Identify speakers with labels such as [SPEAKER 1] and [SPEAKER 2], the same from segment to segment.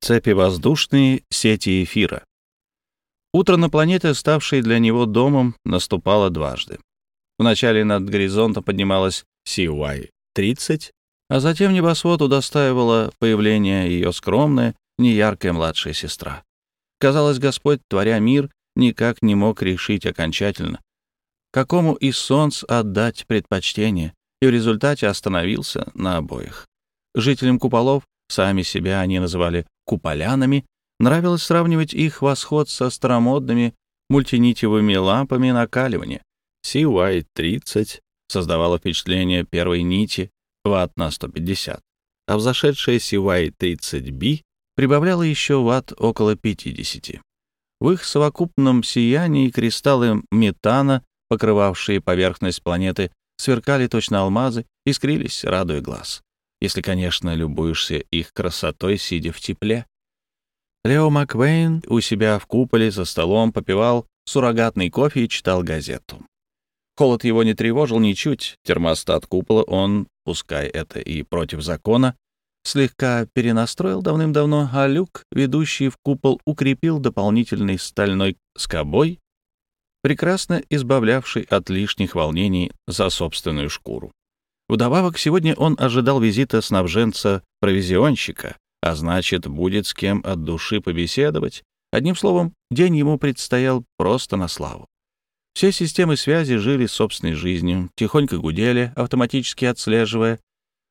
[SPEAKER 1] Цепи воздушные, сети эфира. Утро на планете, ставшей для него домом, наступало дважды. Вначале над горизонтом поднималась CY-30, а затем небосвод удостаивало появление ее скромная, неяркая младшая сестра. Казалось, Господь, творя мир, никак не мог решить окончательно, какому из солнц отдать предпочтение, и в результате остановился на обоих. Жителям куполов, сами себя они называли куполянами, нравилось сравнивать их восход со старомодными мультинитевыми лампами накаливания. CY-30 создавала впечатление первой нити ватт на 150, а взошедшая CY-30B прибавляла еще ватт около 50. В их совокупном сиянии кристаллы метана, покрывавшие поверхность планеты, сверкали точно алмазы, искрились, радуя глаз. Если, конечно, любуешься их красотой, сидя в тепле. Лео Маквейн у себя в куполе за столом попивал суррогатный кофе и читал газету. Холод его не тревожил ничуть. Термостат купола он, пускай это и против закона, слегка перенастроил давным-давно, а люк, ведущий в купол, укрепил дополнительной стальной скобой, прекрасно избавлявший от лишних волнений за собственную шкуру. Вдобавок, сегодня он ожидал визита снабженца-провизионщика, а значит, будет с кем от души побеседовать. Одним словом, день ему предстоял просто на славу. Все системы связи жили собственной жизнью, тихонько гудели, автоматически отслеживая,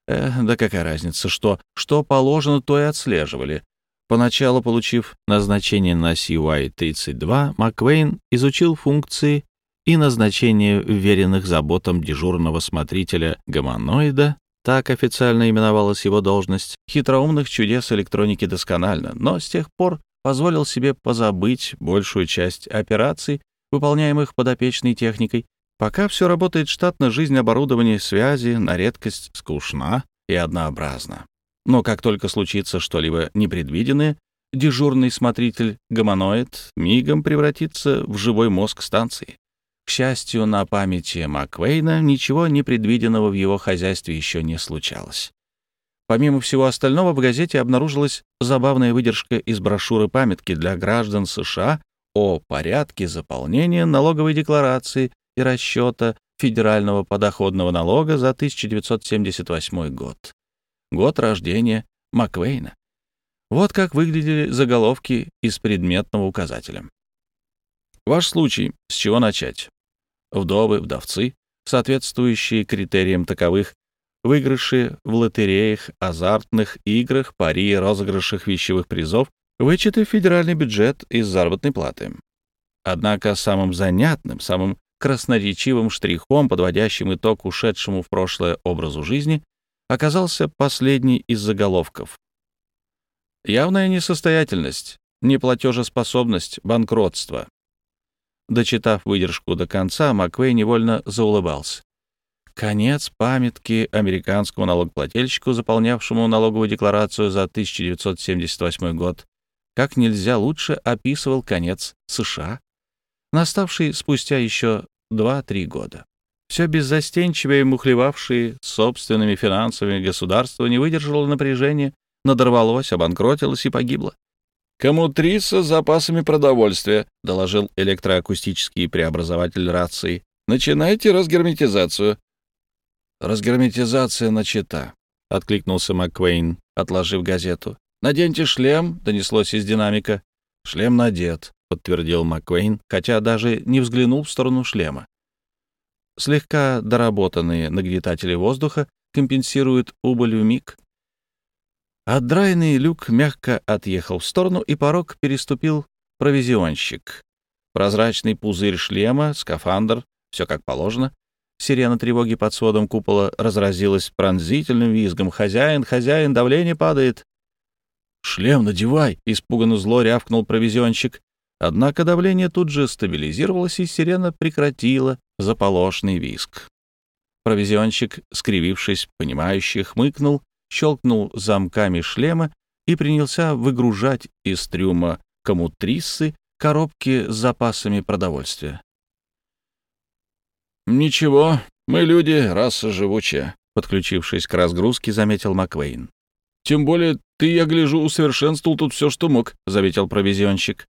[SPEAKER 1] Э, да какая разница, что, что положено, то и отслеживали. Поначалу, получив назначение на CY-32, Маквейн изучил функции и назначение вверенных заботам дежурного смотрителя гомоноида, так официально именовалась его должность, хитроумных чудес электроники досконально, но с тех пор позволил себе позабыть большую часть операций, выполняемых подопечной техникой, Пока все работает штатно, жизнь оборудования связи на редкость скучна и однообразна. Но как только случится что-либо непредвиденное, дежурный смотритель гомоноид мигом превратится в живой мозг станции. К счастью, на памяти Маквейна ничего непредвиденного в его хозяйстве еще не случалось. Помимо всего остального, в газете обнаружилась забавная выдержка из брошюры памятки для граждан США о порядке заполнения налоговой декларации и расчета федерального подоходного налога за 1978 год. Год рождения Маквейна. Вот как выглядели заголовки из предметного указателя. Ваш случай, с чего начать? Вдовы, вдовцы, соответствующие критериям таковых, выигрыши в лотереях, азартных играх, пари, розыгрышах вещевых призов, вычеты в федеральный бюджет из заработной платы. Однако самым занятным, самым красноречивым штрихом, подводящим итог ушедшему в прошлое образу жизни, оказался последний из заголовков. Явная несостоятельность, неплатежеспособность, банкротство. Дочитав выдержку до конца, Маквей невольно заулыбался. Конец памятки американскому налогоплательщику, заполнявшему налоговую декларацию за 1978 год, как нельзя лучше описывал конец США наставший спустя еще два-три года. Все беззастенчивее мухлевавшие собственными финансами государство не выдержало напряжения, надорвалось, обанкротилось и погибло. «Коммутриса с запасами продовольствия», — доложил электроакустический преобразователь рации. «Начинайте разгерметизацию». «Разгерметизация начата», — откликнулся МакКвейн, отложив газету. «Наденьте шлем», — донеслось из динамика. «Шлем надет», — подтвердил МакКвейн, хотя даже не взглянул в сторону шлема. Слегка доработанные нагнетатели воздуха компенсируют убыль в миг. Отдраенный люк мягко отъехал в сторону, и порог переступил провизионщик. Прозрачный пузырь шлема, скафандр, все как положено. Сирена тревоги под сводом купола разразилась пронзительным визгом. «Хозяин, хозяин, давление падает!» «Шлем надевай!» — испуганно зло рявкнул провизионщик. Однако давление тут же стабилизировалось, и сирена прекратила заполошный виск. Провизионщик, скривившись, понимающе хмыкнул, щелкнул замками шлема и принялся выгружать из трюма коммутриссы коробки с запасами продовольствия. «Ничего, мы люди, раса живучая», — подключившись к разгрузке, заметил Маквейн. Тем более ты, я гляжу, усовершенствовал тут все, что мог», — заметил провизионщик.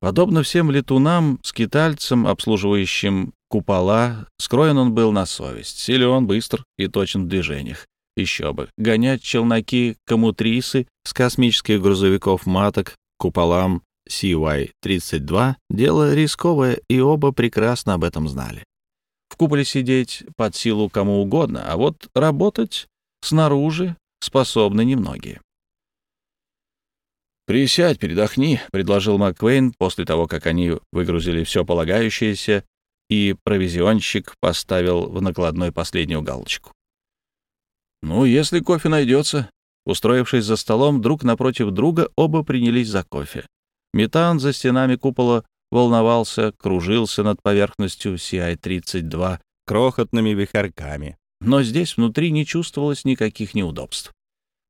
[SPEAKER 1] Подобно всем летунам, скитальцам, обслуживающим купола, скроен он был на совесть, силен, быстр и точен в движениях. Еще бы, гонять челноки-коммутрисы с космических грузовиков маток куполам CY-32 — дело рисковое, и оба прекрасно об этом знали. В куполе сидеть под силу кому угодно, а вот работать снаружи способны немногие. «Присядь, передохни», — предложил МакКвейн после того, как они выгрузили все полагающееся, и провизионщик поставил в накладной последнюю галочку. «Ну, если кофе найдется». Устроившись за столом друг напротив друга, оба принялись за кофе. Метан за стенами купола волновался, кружился над поверхностью CI-32 крохотными вихарьками. Но здесь внутри не чувствовалось никаких неудобств.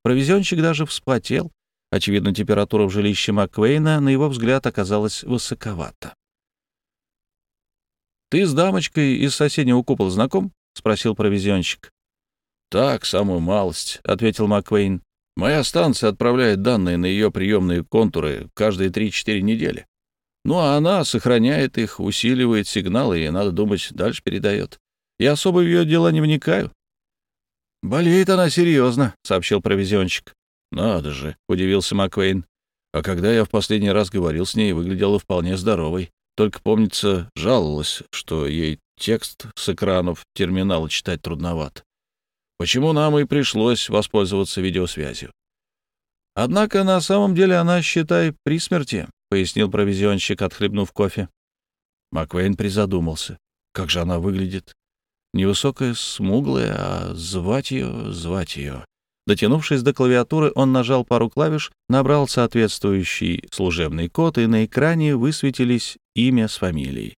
[SPEAKER 1] Провизионщик даже вспотел. Очевидно, температура в жилище Маквейна, на его взгляд, оказалась высоковата. «Ты с дамочкой из соседнего купола знаком?» — спросил провизионщик. «Так, самую малость», — ответил Маквейн. «Моя станция отправляет данные на ее приемные контуры каждые 3-4 недели. Ну, а она сохраняет их, усиливает сигналы и, надо думать, дальше передает. Я особо в ее дела не вникаю». «Болеет она серьезно», — сообщил провизионщик. «Надо же», — удивился Маквейн. «А когда я в последний раз говорил с ней, выглядела вполне здоровой. Только, помнится, жаловалась, что ей текст с экранов терминала читать трудновато. Почему нам и пришлось воспользоваться видеосвязью. Однако на самом деле она, считай, при смерти, — пояснил провизионщик, отхлебнув кофе. Маквейн призадумался. Как же она выглядит? Невысокая, смуглая, а звать ее, звать ее. Дотянувшись до клавиатуры, он нажал пару клавиш, набрал соответствующий служебный код, и на экране высветились имя с фамилией.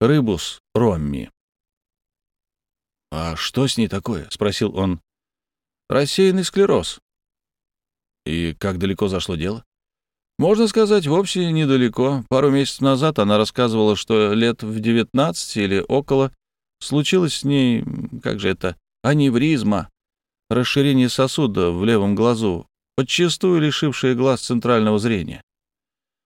[SPEAKER 1] Рыбус Ромми. «А что с ней такое?» — спросил он. «Рассеянный склероз». «И как далеко зашло дело?» «Можно сказать, вовсе недалеко. Пару месяцев назад она рассказывала, что лет в девятнадцать или около случилось с ней, как же это, аневризма, расширение сосуда в левом глазу, подчастую лишившее глаз центрального зрения.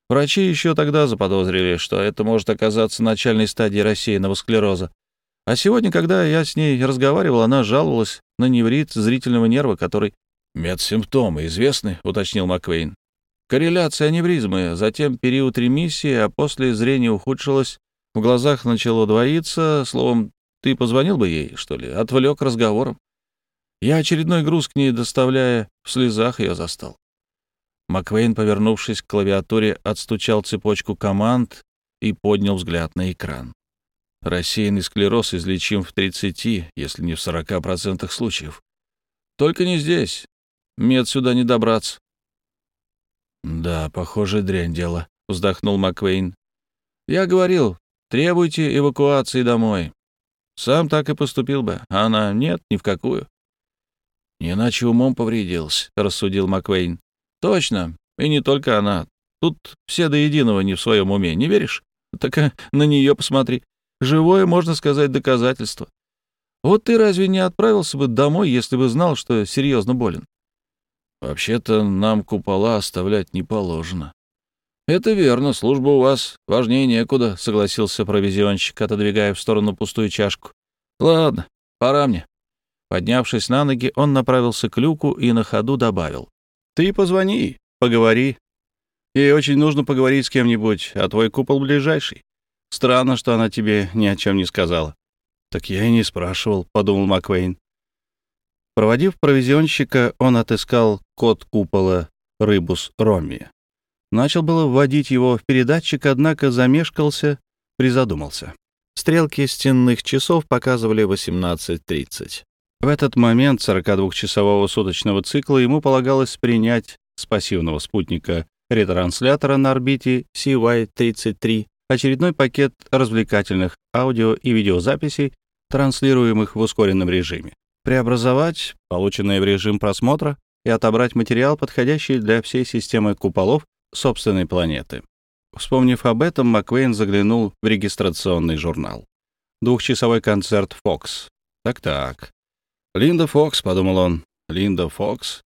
[SPEAKER 1] Врачи еще тогда заподозрили, что это может оказаться начальной стадией рассеянного склероза, а сегодня, когда я с ней разговаривал, она жаловалась на неврит зрительного нерва, который... «Медсимптомы известны», — уточнил Маквейн. «Корреляция аневризмы, затем период ремиссии, а после зрение ухудшилось, в глазах начало двоиться. Словом, ты позвонил бы ей, что ли? Отвлек разговором. Я очередной груз к ней доставляя, в слезах ее застал». Маквейн, повернувшись к клавиатуре, отстучал цепочку команд и поднял взгляд на экран. Рассеянный склероз излечим в 30, если не в 40% случаев. Только не здесь. Мед сюда не добраться. «Да, похоже, дрянь дело», — вздохнул Маквейн. «Я говорил, требуйте эвакуации домой. Сам так и поступил бы, а она нет, ни в какую». «Не иначе умом повредился», — рассудил Маквейн. «Точно, и не только она. Тут все до единого не в своем уме, не веришь? Так а, на нее посмотри. Живое, можно сказать, доказательство. Вот ты разве не отправился бы домой, если бы знал, что серьезно болен? Вообще-то нам купола оставлять не положено. Это верно, служба у вас важнее некуда, согласился провизионщик, отодвигая в сторону пустую чашку. Ладно, пора мне. Поднявшись на ноги, он направился к люку и на ходу добавил. «Ты позвони, поговори. Ей очень нужно поговорить с кем-нибудь, а твой купол ближайший. Странно, что она тебе ни о чем не сказала. Так я и не спрашивал, подумал Маквейн. Проводив провизионщика, он отыскал код купола Рыбус Роми. Начал было вводить его в передатчик, однако замешкался, призадумался. Стрелки стенных часов показывали 18.30. В этот момент 42-часового суточного цикла ему полагалось принять с пассивного спутника ретранслятора на орбите CY-33 очередной пакет развлекательных аудио и видеозаписей, транслируемых в ускоренном режиме, преобразовать полученные в режим просмотра и отобрать материал, подходящий для всей системы куполов собственной планеты. Вспомнив об этом, Маквейн заглянул в регистрационный журнал. Двухчасовой концерт «Фокс». Так-так. «Линда Фокс», — подумал он. «Линда Фокс».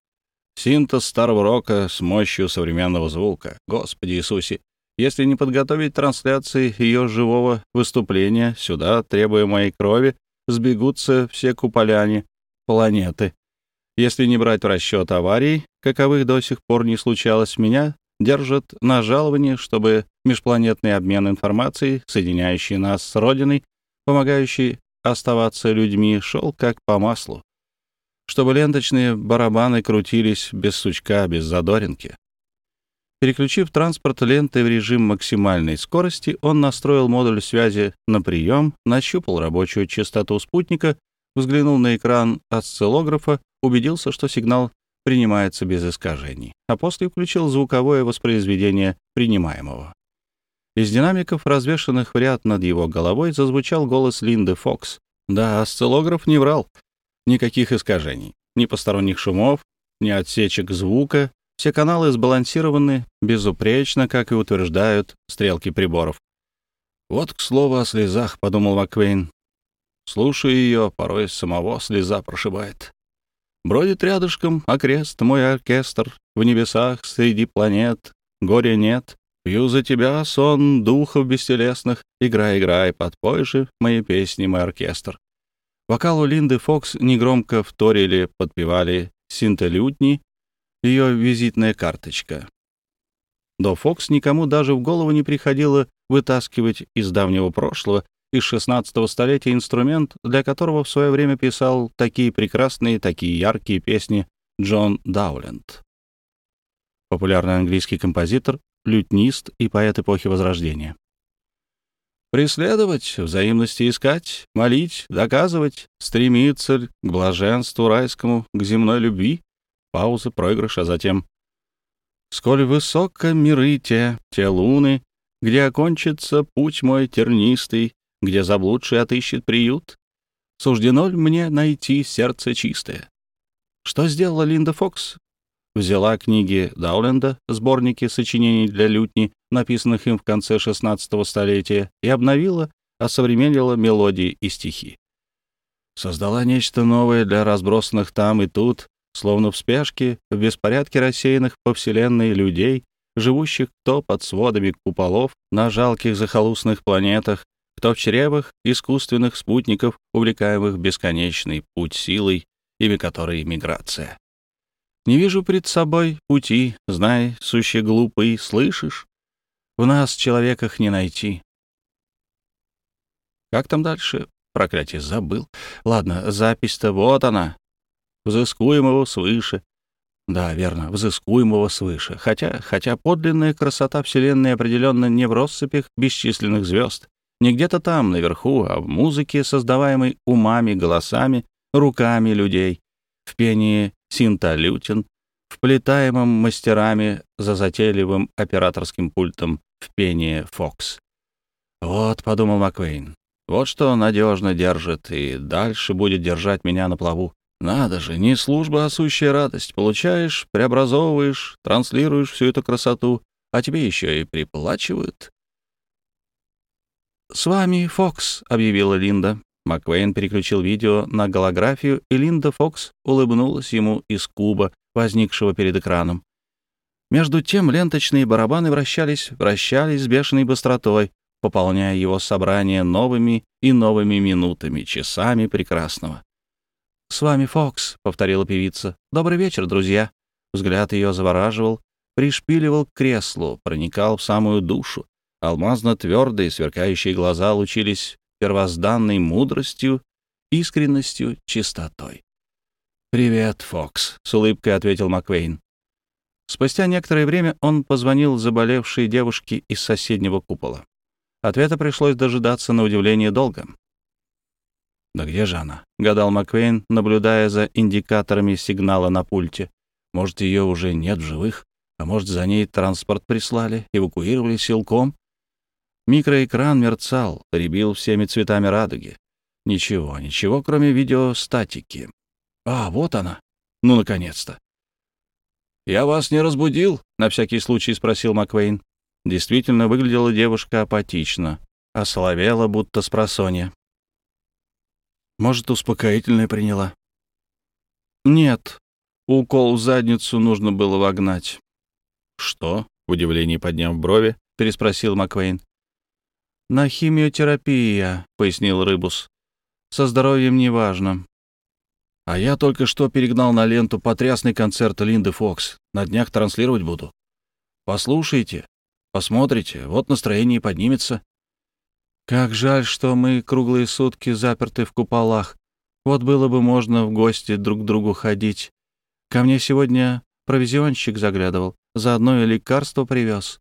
[SPEAKER 1] Синтез старого рока с мощью современного звука. Господи Иисусе, если не подготовить трансляции ее живого выступления, сюда, требуя моей крови, сбегутся все куполяне планеты. Если не брать в расчет аварий, каковых до сих пор не случалось, меня держат на жаловании, чтобы межпланетный обмен информацией, соединяющий нас с Родиной, помогающий оставаться людьми, шел как по маслу. Чтобы ленточные барабаны крутились без сучка, без задоринки. Переключив транспорт ленты в режим максимальной скорости, он настроил модуль связи на прием, нащупал рабочую частоту спутника, взглянул на экран осциллографа, убедился, что сигнал принимается без искажений, а после включил звуковое воспроизведение принимаемого. Из динамиков, развешанных в ряд над его головой, зазвучал голос Линды Фокс. Да, осциллограф не врал. Никаких искажений, ни посторонних шумов, ни отсечек звука. Все каналы сбалансированы безупречно, как и утверждают стрелки приборов. «Вот, к слову, о слезах», — подумал Маквейн. Слушая ее, порой самого слеза прошибает. Бродит рядышком окрест мой оркестр, В небесах среди планет горя нет, Пью за тебя сон духов бестелесных. Играй, играй, подпой же мои песни, мой оркестр. Вокалу Линды Фокс негромко вторили, подпевали синтелютни, ее визитная карточка. До Фокс никому даже в голову не приходило вытаскивать из давнего прошлого, из 16 столетия инструмент, для которого в свое время писал такие прекрасные, такие яркие песни Джон Дауленд. Популярный английский композитор, лютнист и поэт эпохи Возрождения. Преследовать, взаимности искать, молить, доказывать, стремиться к блаженству райскому, к земной любви. Пауза, проигрыш, а затем «Сколь высоко миры те, те луны, где окончится путь мой тернистый, где заблудший отыщет приют, суждено ли мне найти сердце чистое?» Что сделала Линда Фокс? взяла книги Дауленда, сборники сочинений для лютни, написанных им в конце XVI столетия, и обновила, осовременила мелодии и стихи. Создала нечто новое для разбросанных там и тут, словно в спешке, в беспорядке рассеянных по вселенной людей, живущих кто под сводами куполов на жалких захолустных планетах, кто в чревах искусственных спутников, увлекаемых бесконечный путь силой, имя которой — миграция. Не вижу пред собой пути, знай, суще глупый, слышишь? В нас, человеках, не найти. Как там дальше? Проклятие, забыл. Ладно, запись-то вот она. Взыскуемого свыше. Да, верно, взыскуемого свыше. Хотя, хотя подлинная красота Вселенной определенно не в россыпях бесчисленных звезд, не где-то там, наверху, а в музыке, создаваемой умами, голосами, руками людей, в пении синтолютин, вплетаемым мастерами за затейливым операторским пультом в пение Фокс. «Вот», — подумал Маквейн, — «вот что надежно держит и дальше будет держать меня на плаву. Надо же, не служба, а сущая радость. Получаешь, преобразовываешь, транслируешь всю эту красоту, а тебе еще и приплачивают». «С вами Фокс», — объявила Линда. Маквейн переключил видео на голографию, и Линда Фокс улыбнулась ему из куба, возникшего перед экраном. Между тем ленточные барабаны вращались, вращались с бешеной быстротой, пополняя его собрание новыми и новыми минутами, часами прекрасного. «С вами Фокс», — повторила певица. «Добрый вечер, друзья». Взгляд ее завораживал, пришпиливал к креслу, проникал в самую душу. Алмазно-твердые, сверкающие глаза лучились первозданной мудростью, искренностью, чистотой. «Привет, Фокс», — с улыбкой ответил Маквейн. Спустя некоторое время он позвонил заболевшей девушке из соседнего купола. Ответа пришлось дожидаться на удивление долго. «Да где же она?» — гадал Маквейн, наблюдая за индикаторами сигнала на пульте. «Может, ее уже нет в живых, а может, за ней транспорт прислали, эвакуировали силком?» Микроэкран мерцал, рябил всеми цветами радуги. Ничего, ничего, кроме видеостатики. А, вот она. Ну, наконец-то. «Я вас не разбудил?» — на всякий случай спросил Маквейн. Действительно, выглядела девушка апатично, ословела, будто с просонья. «Может, успокоительное приняла?» «Нет. укол в задницу нужно было вогнать». «Что?» — в удивлении подняв брови, переспросил Маквейн. «На химиотерапия», — пояснил Рыбус. «Со здоровьем неважно». «А я только что перегнал на ленту потрясный концерт Линды Фокс. На днях транслировать буду. Послушайте, посмотрите, вот настроение поднимется». «Как жаль, что мы круглые сутки заперты в куполах. Вот было бы можно в гости друг к другу ходить. Ко мне сегодня провизионщик заглядывал, заодно и лекарство привез.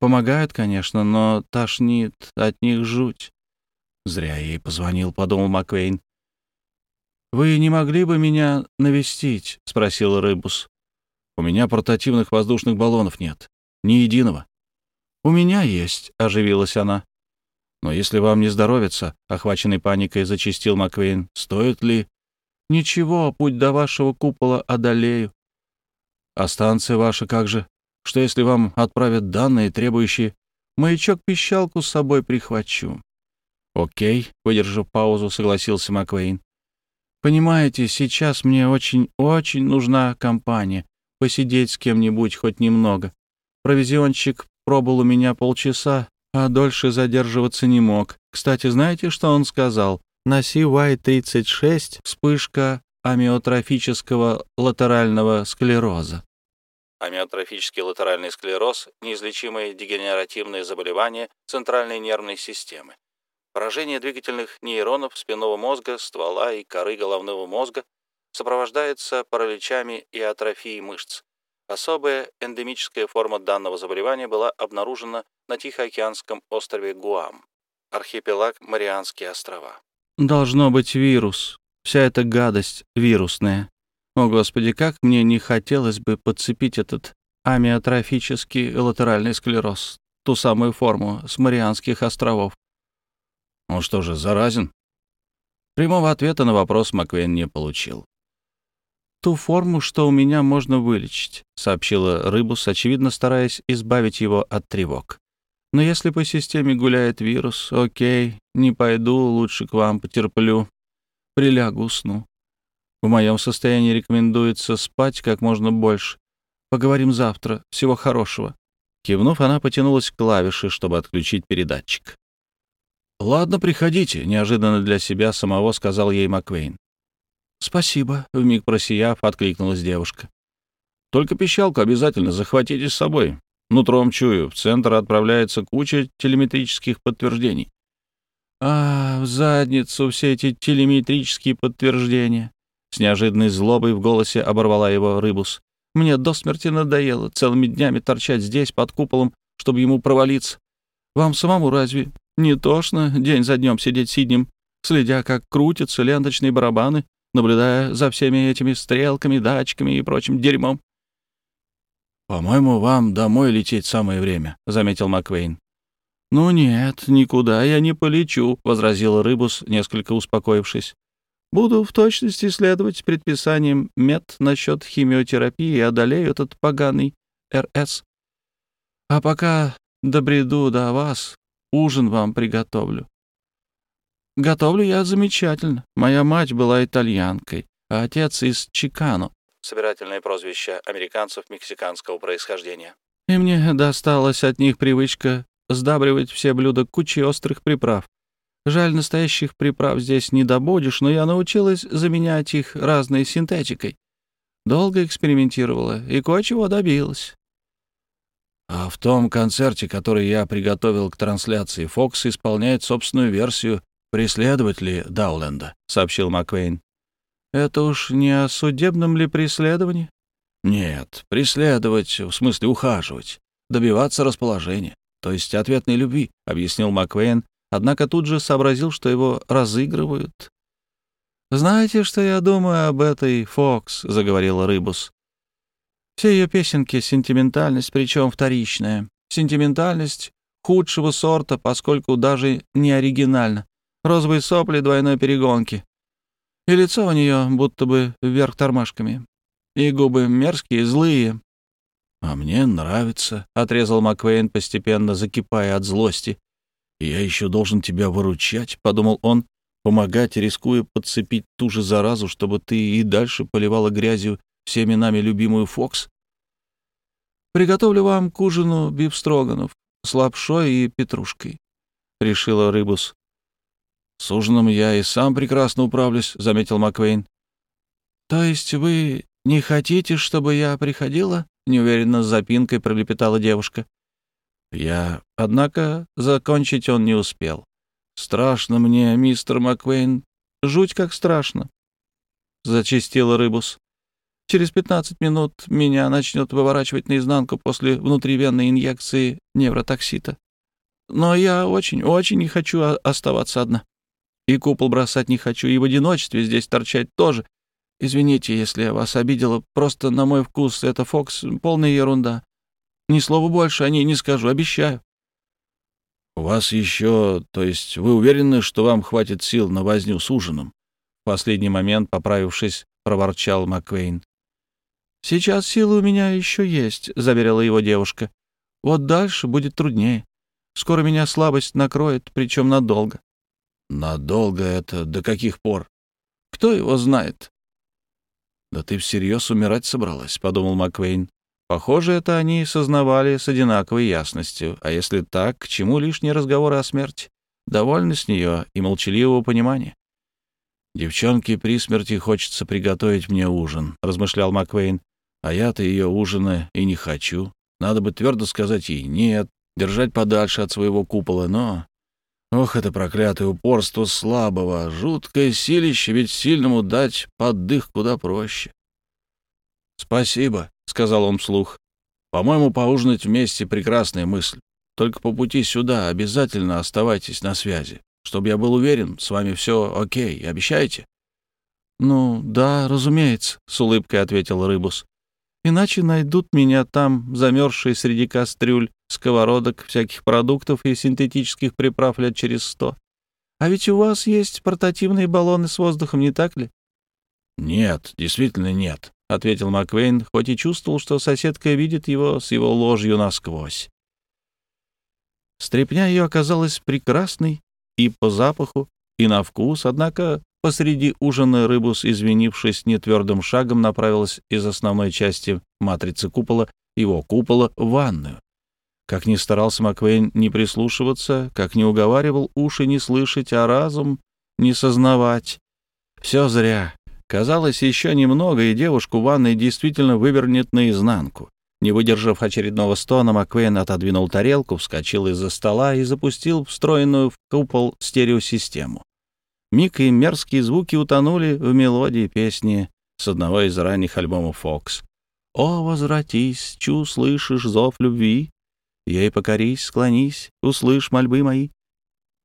[SPEAKER 1] Помогают, конечно, но тошнит, от них жуть. Зря ей позвонил, подумал Маквейн. «Вы не могли бы меня навестить?» — спросил Рыбус. «У меня портативных воздушных баллонов нет. Ни единого». «У меня есть», — оживилась она. «Но если вам не здоровится», — охваченный паникой зачистил Маквейн, — «стоит ли...» «Ничего, путь до вашего купола одолею». «А станция ваша как же?» что если вам отправят данные, требующие маячок-пищалку с собой прихвачу. Окей, выдержав паузу, согласился Маквейн. Понимаете, сейчас мне очень-очень нужна компания, посидеть с кем-нибудь хоть немного. Провизионщик пробыл у меня полчаса, а дольше задерживаться не мог. Кстати, знаете, что он сказал? На CY-36 вспышка амиотрофического латерального склероза амиотрофический латеральный склероз, неизлечимые дегенеративные заболевания центральной нервной системы, поражение двигательных нейронов спинного мозга, ствола и коры головного мозга сопровождается параличами и атрофией мышц. Особая эндемическая форма данного заболевания была обнаружена на Тихоокеанском острове Гуам, архипелаг Марианские острова. «Должно быть вирус. Вся эта гадость вирусная», о, Господи, как мне не хотелось бы подцепить этот амиотрофический латеральный склероз, ту самую форму с Марианских островов. Он что же, заразен? Прямого ответа на вопрос Маквен не получил. «Ту форму, что у меня можно вылечить», — сообщила Рыбус, очевидно стараясь избавить его от тревог. «Но если по системе гуляет вирус, окей, не пойду, лучше к вам потерплю. Прилягу, усну. В моем состоянии рекомендуется спать как можно больше. Поговорим завтра. Всего хорошего». Кивнув, она потянулась к клавише, чтобы отключить передатчик. «Ладно, приходите», — неожиданно для себя самого сказал ей Маквейн. «Спасибо», — вмиг просияв, откликнулась девушка. «Только пищалку обязательно захватите с собой. Нутром чую, в центр отправляется куча телеметрических подтверждений». «А, в задницу все эти телеметрические подтверждения. С неожиданной злобой в голосе оборвала его Рыбус. «Мне до смерти надоело целыми днями торчать здесь, под куполом, чтобы ему провалиться. Вам самому разве не тошно день за днем сидеть сиднем, следя, как крутятся ленточные барабаны, наблюдая за всеми этими стрелками, датчиками и прочим дерьмом?» «По-моему, вам домой лететь самое время», — заметил Маквейн. «Ну нет, никуда я не полечу», — возразил Рыбус, несколько успокоившись. Буду в точности следовать предписаниям мед насчет химиотерапии и одолею этот поганый РС. А пока добреду до вас, ужин вам приготовлю. Готовлю я замечательно. Моя мать была итальянкой, а отец из Чикано. Собирательное прозвище американцев мексиканского происхождения. И мне досталась от них привычка сдабривать все блюда кучей острых приправ. Жаль, настоящих приправ здесь не добудешь, но я научилась заменять их разной синтетикой. Долго экспериментировала и кое-чего добилась. А в том концерте, который я приготовил к трансляции, Фокс исполняет собственную версию «Преследователи Дауленда», — сообщил Маквейн. «Это уж не о судебном ли преследовании?» «Нет, преследовать, в смысле ухаживать, добиваться расположения, то есть ответной любви», — объяснил Маквейн, однако тут же сообразил, что его разыгрывают. «Знаете, что я думаю об этой Фокс?» — заговорил Рыбус. «Все ее песенки — сентиментальность, причем вторичная. Сентиментальность худшего сорта, поскольку даже не оригинально. Розовые сопли двойной перегонки. И лицо у нее будто бы вверх тормашками. И губы мерзкие, злые. «А мне нравится», — отрезал Маквейн, постепенно закипая от злости. «Я еще должен тебя выручать», — подумал он, — «помогать, рискуя подцепить ту же заразу, чтобы ты и дальше поливала грязью всеми нами любимую Фокс. «Приготовлю вам к ужину бифстроганов с лапшой и петрушкой», — решила Рыбус. «С ужином я и сам прекрасно управлюсь», — заметил Маквейн. «То есть вы не хотите, чтобы я приходила?» — неуверенно с запинкой пролепетала девушка. Я, однако, закончить он не успел. «Страшно мне, мистер Маквейн, жуть как страшно», — зачистила Рыбус. «Через пятнадцать минут меня начнет выворачивать наизнанку после внутривенной инъекции невротоксита. Но я очень-очень не хочу оставаться одна. И купол бросать не хочу, и в одиночестве здесь торчать тоже. Извините, если я вас обидела, просто на мой вкус это Фокс — полная ерунда. Ни слова больше о ней не скажу, обещаю.
[SPEAKER 2] «У вас еще... То есть вы уверены, что вам хватит сил на возню с ужином?» В последний момент, поправившись, проворчал Маквейн.
[SPEAKER 1] «Сейчас силы у меня еще есть», — заверила его девушка. «Вот дальше будет труднее. Скоро меня слабость накроет, причем надолго».
[SPEAKER 2] «Надолго это до каких пор?»
[SPEAKER 1] «Кто его знает?»
[SPEAKER 2] «Да ты всерьез умирать собралась», — подумал Маквейн.
[SPEAKER 1] Похоже, это они сознавали с одинаковой ясностью. А если так, к чему лишние разговоры о смерти? Довольны с нее и молчаливого понимания.
[SPEAKER 2] «Девчонке при смерти хочется приготовить мне ужин», — размышлял Маквейн. «А я-то ее ужина и не хочу. Надо бы твердо сказать ей «нет», держать подальше от своего купола, но... Ох, это проклятое упорство слабого, жуткое силище, ведь сильному дать поддых куда проще». «Спасибо», — сказал он вслух. «По-моему, поужинать вместе — прекрасная мысль. Только по пути сюда обязательно оставайтесь на связи, чтобы я был уверен, с вами все окей. Обещаете?»
[SPEAKER 1] «Ну, да, разумеется», — с улыбкой ответил Рыбус. «Иначе найдут меня там, замерзшие среди кастрюль, сковородок, всяких продуктов и синтетических приправ лет через сто. А ведь у вас есть портативные баллоны с воздухом, не так ли?»
[SPEAKER 2] «Нет, действительно нет», — ответил Маквейн, хоть и чувствовал, что соседка видит его с его ложью насквозь.
[SPEAKER 1] Стрепня ее оказалась прекрасной и по запаху, и на вкус, однако посреди ужина Рыбус, извинившись нетвердым шагом, направилась из основной части матрицы купола, его купола, в ванную. Как ни старался Маквейн не прислушиваться, как не уговаривал уши не слышать, а разум не сознавать. Все зря. Казалось, еще немного, и девушку в ванной действительно вывернет наизнанку. Не выдержав очередного стона, Маквейн отодвинул тарелку, вскочил из-за стола и запустил встроенную в купол стереосистему. Миг и мерзкие звуки утонули в мелодии песни с одного из ранних альбомов «Фокс». «О, возвратись, чу, слышишь зов любви, ей покорись, склонись, услышь мольбы мои».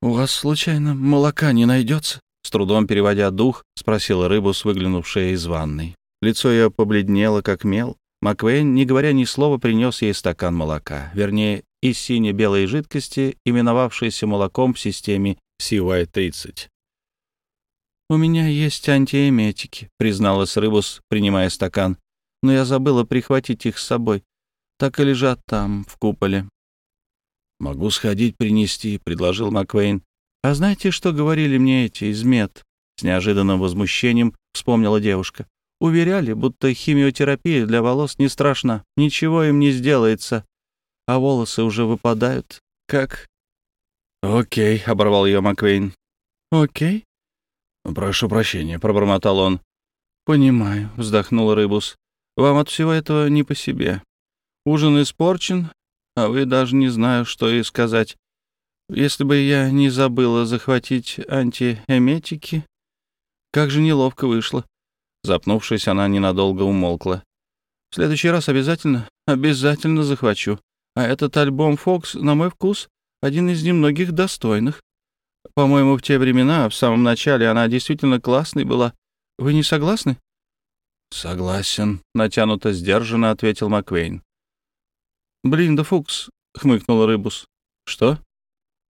[SPEAKER 1] «У вас, случайно, молока не найдется?» С трудом переводя дух, спросила Рыбус, выглянувшая из ванной. Лицо ее побледнело, как мел. Маквейн, не говоря ни слова, принес ей стакан молока, вернее, из сине-белой жидкости, именовавшейся молоком в системе CY-30. «У меня есть антиэметики», — призналась Рыбус, принимая стакан. «Но я забыла прихватить их с собой. Так и лежат там, в куполе».
[SPEAKER 2] «Могу сходить принести», — предложил Маквейн.
[SPEAKER 1] «А знаете, что говорили мне эти из мед?» С неожиданным возмущением вспомнила девушка. «Уверяли, будто химиотерапия для волос не страшна, ничего им не сделается, а волосы уже выпадают. Как?»
[SPEAKER 2] «Окей», — оборвал ее Маквейн.
[SPEAKER 1] «Окей?»
[SPEAKER 2] «Прошу прощения», — пробормотал он.
[SPEAKER 1] «Понимаю», — вздохнул Рыбус. «Вам от всего этого не по себе. Ужин испорчен, а вы даже не знаю, что и сказать. Если бы я не забыла захватить антиэметики, как же неловко вышло. Запнувшись, она ненадолго умолкла. В следующий раз обязательно, обязательно захвачу. А этот альбом «Фокс», на мой вкус, один из немногих достойных. По-моему, в те времена, в самом начале, она действительно классной была. Вы не согласны?
[SPEAKER 2] «Согласен», —
[SPEAKER 1] натянуто сдержанно ответил Маквейн. «Блин, да Фукс», — хмыкнул Рыбус. «Что?»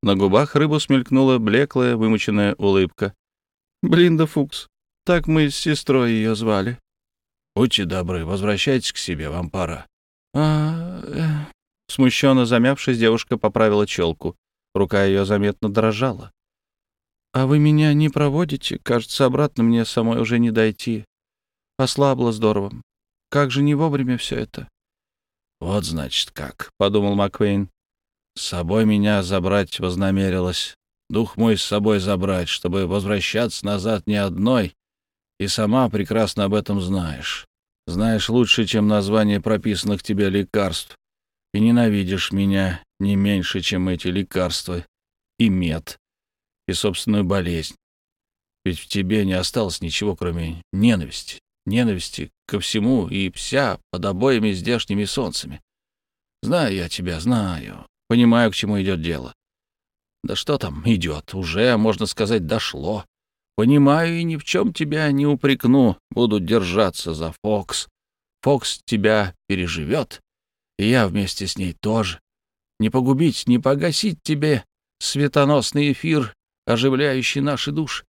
[SPEAKER 1] На губах рыбу смелькнула блеклая, вымученная улыбка. «Блинда Фукс. Так мы с сестрой ее звали».
[SPEAKER 2] «Будьте добры, возвращайтесь к себе, вам пора».
[SPEAKER 1] «А...» э... Смущенно замявшись, девушка поправила челку. Рука ее заметно дрожала. «А вы меня не проводите? Кажется, обратно мне самой уже не дойти. Ослабла здорово. Как же не вовремя все это?
[SPEAKER 2] Вот значит как, — подумал Маквейн. С собой меня забрать вознамерилась. Дух мой с собой забрать, чтобы возвращаться назад не одной. И сама прекрасно об этом знаешь. Знаешь лучше, чем название прописанных тебе лекарств. И ненавидишь меня не меньше, чем эти лекарства. И мед. И собственную болезнь. Ведь в тебе не осталось ничего, кроме ненависти. Ненависти ко всему и вся под обоими здешними солнцами. Знаю я тебя, знаю. Понимаю, к чему идет дело. Да что там идет? Уже, можно сказать, дошло. Понимаю и ни в чем тебя не упрекну. Буду держаться за Фокс. Фокс тебя переживет, и я вместе с ней тоже. Не погубить, не погасить тебе светоносный эфир, оживляющий наши души.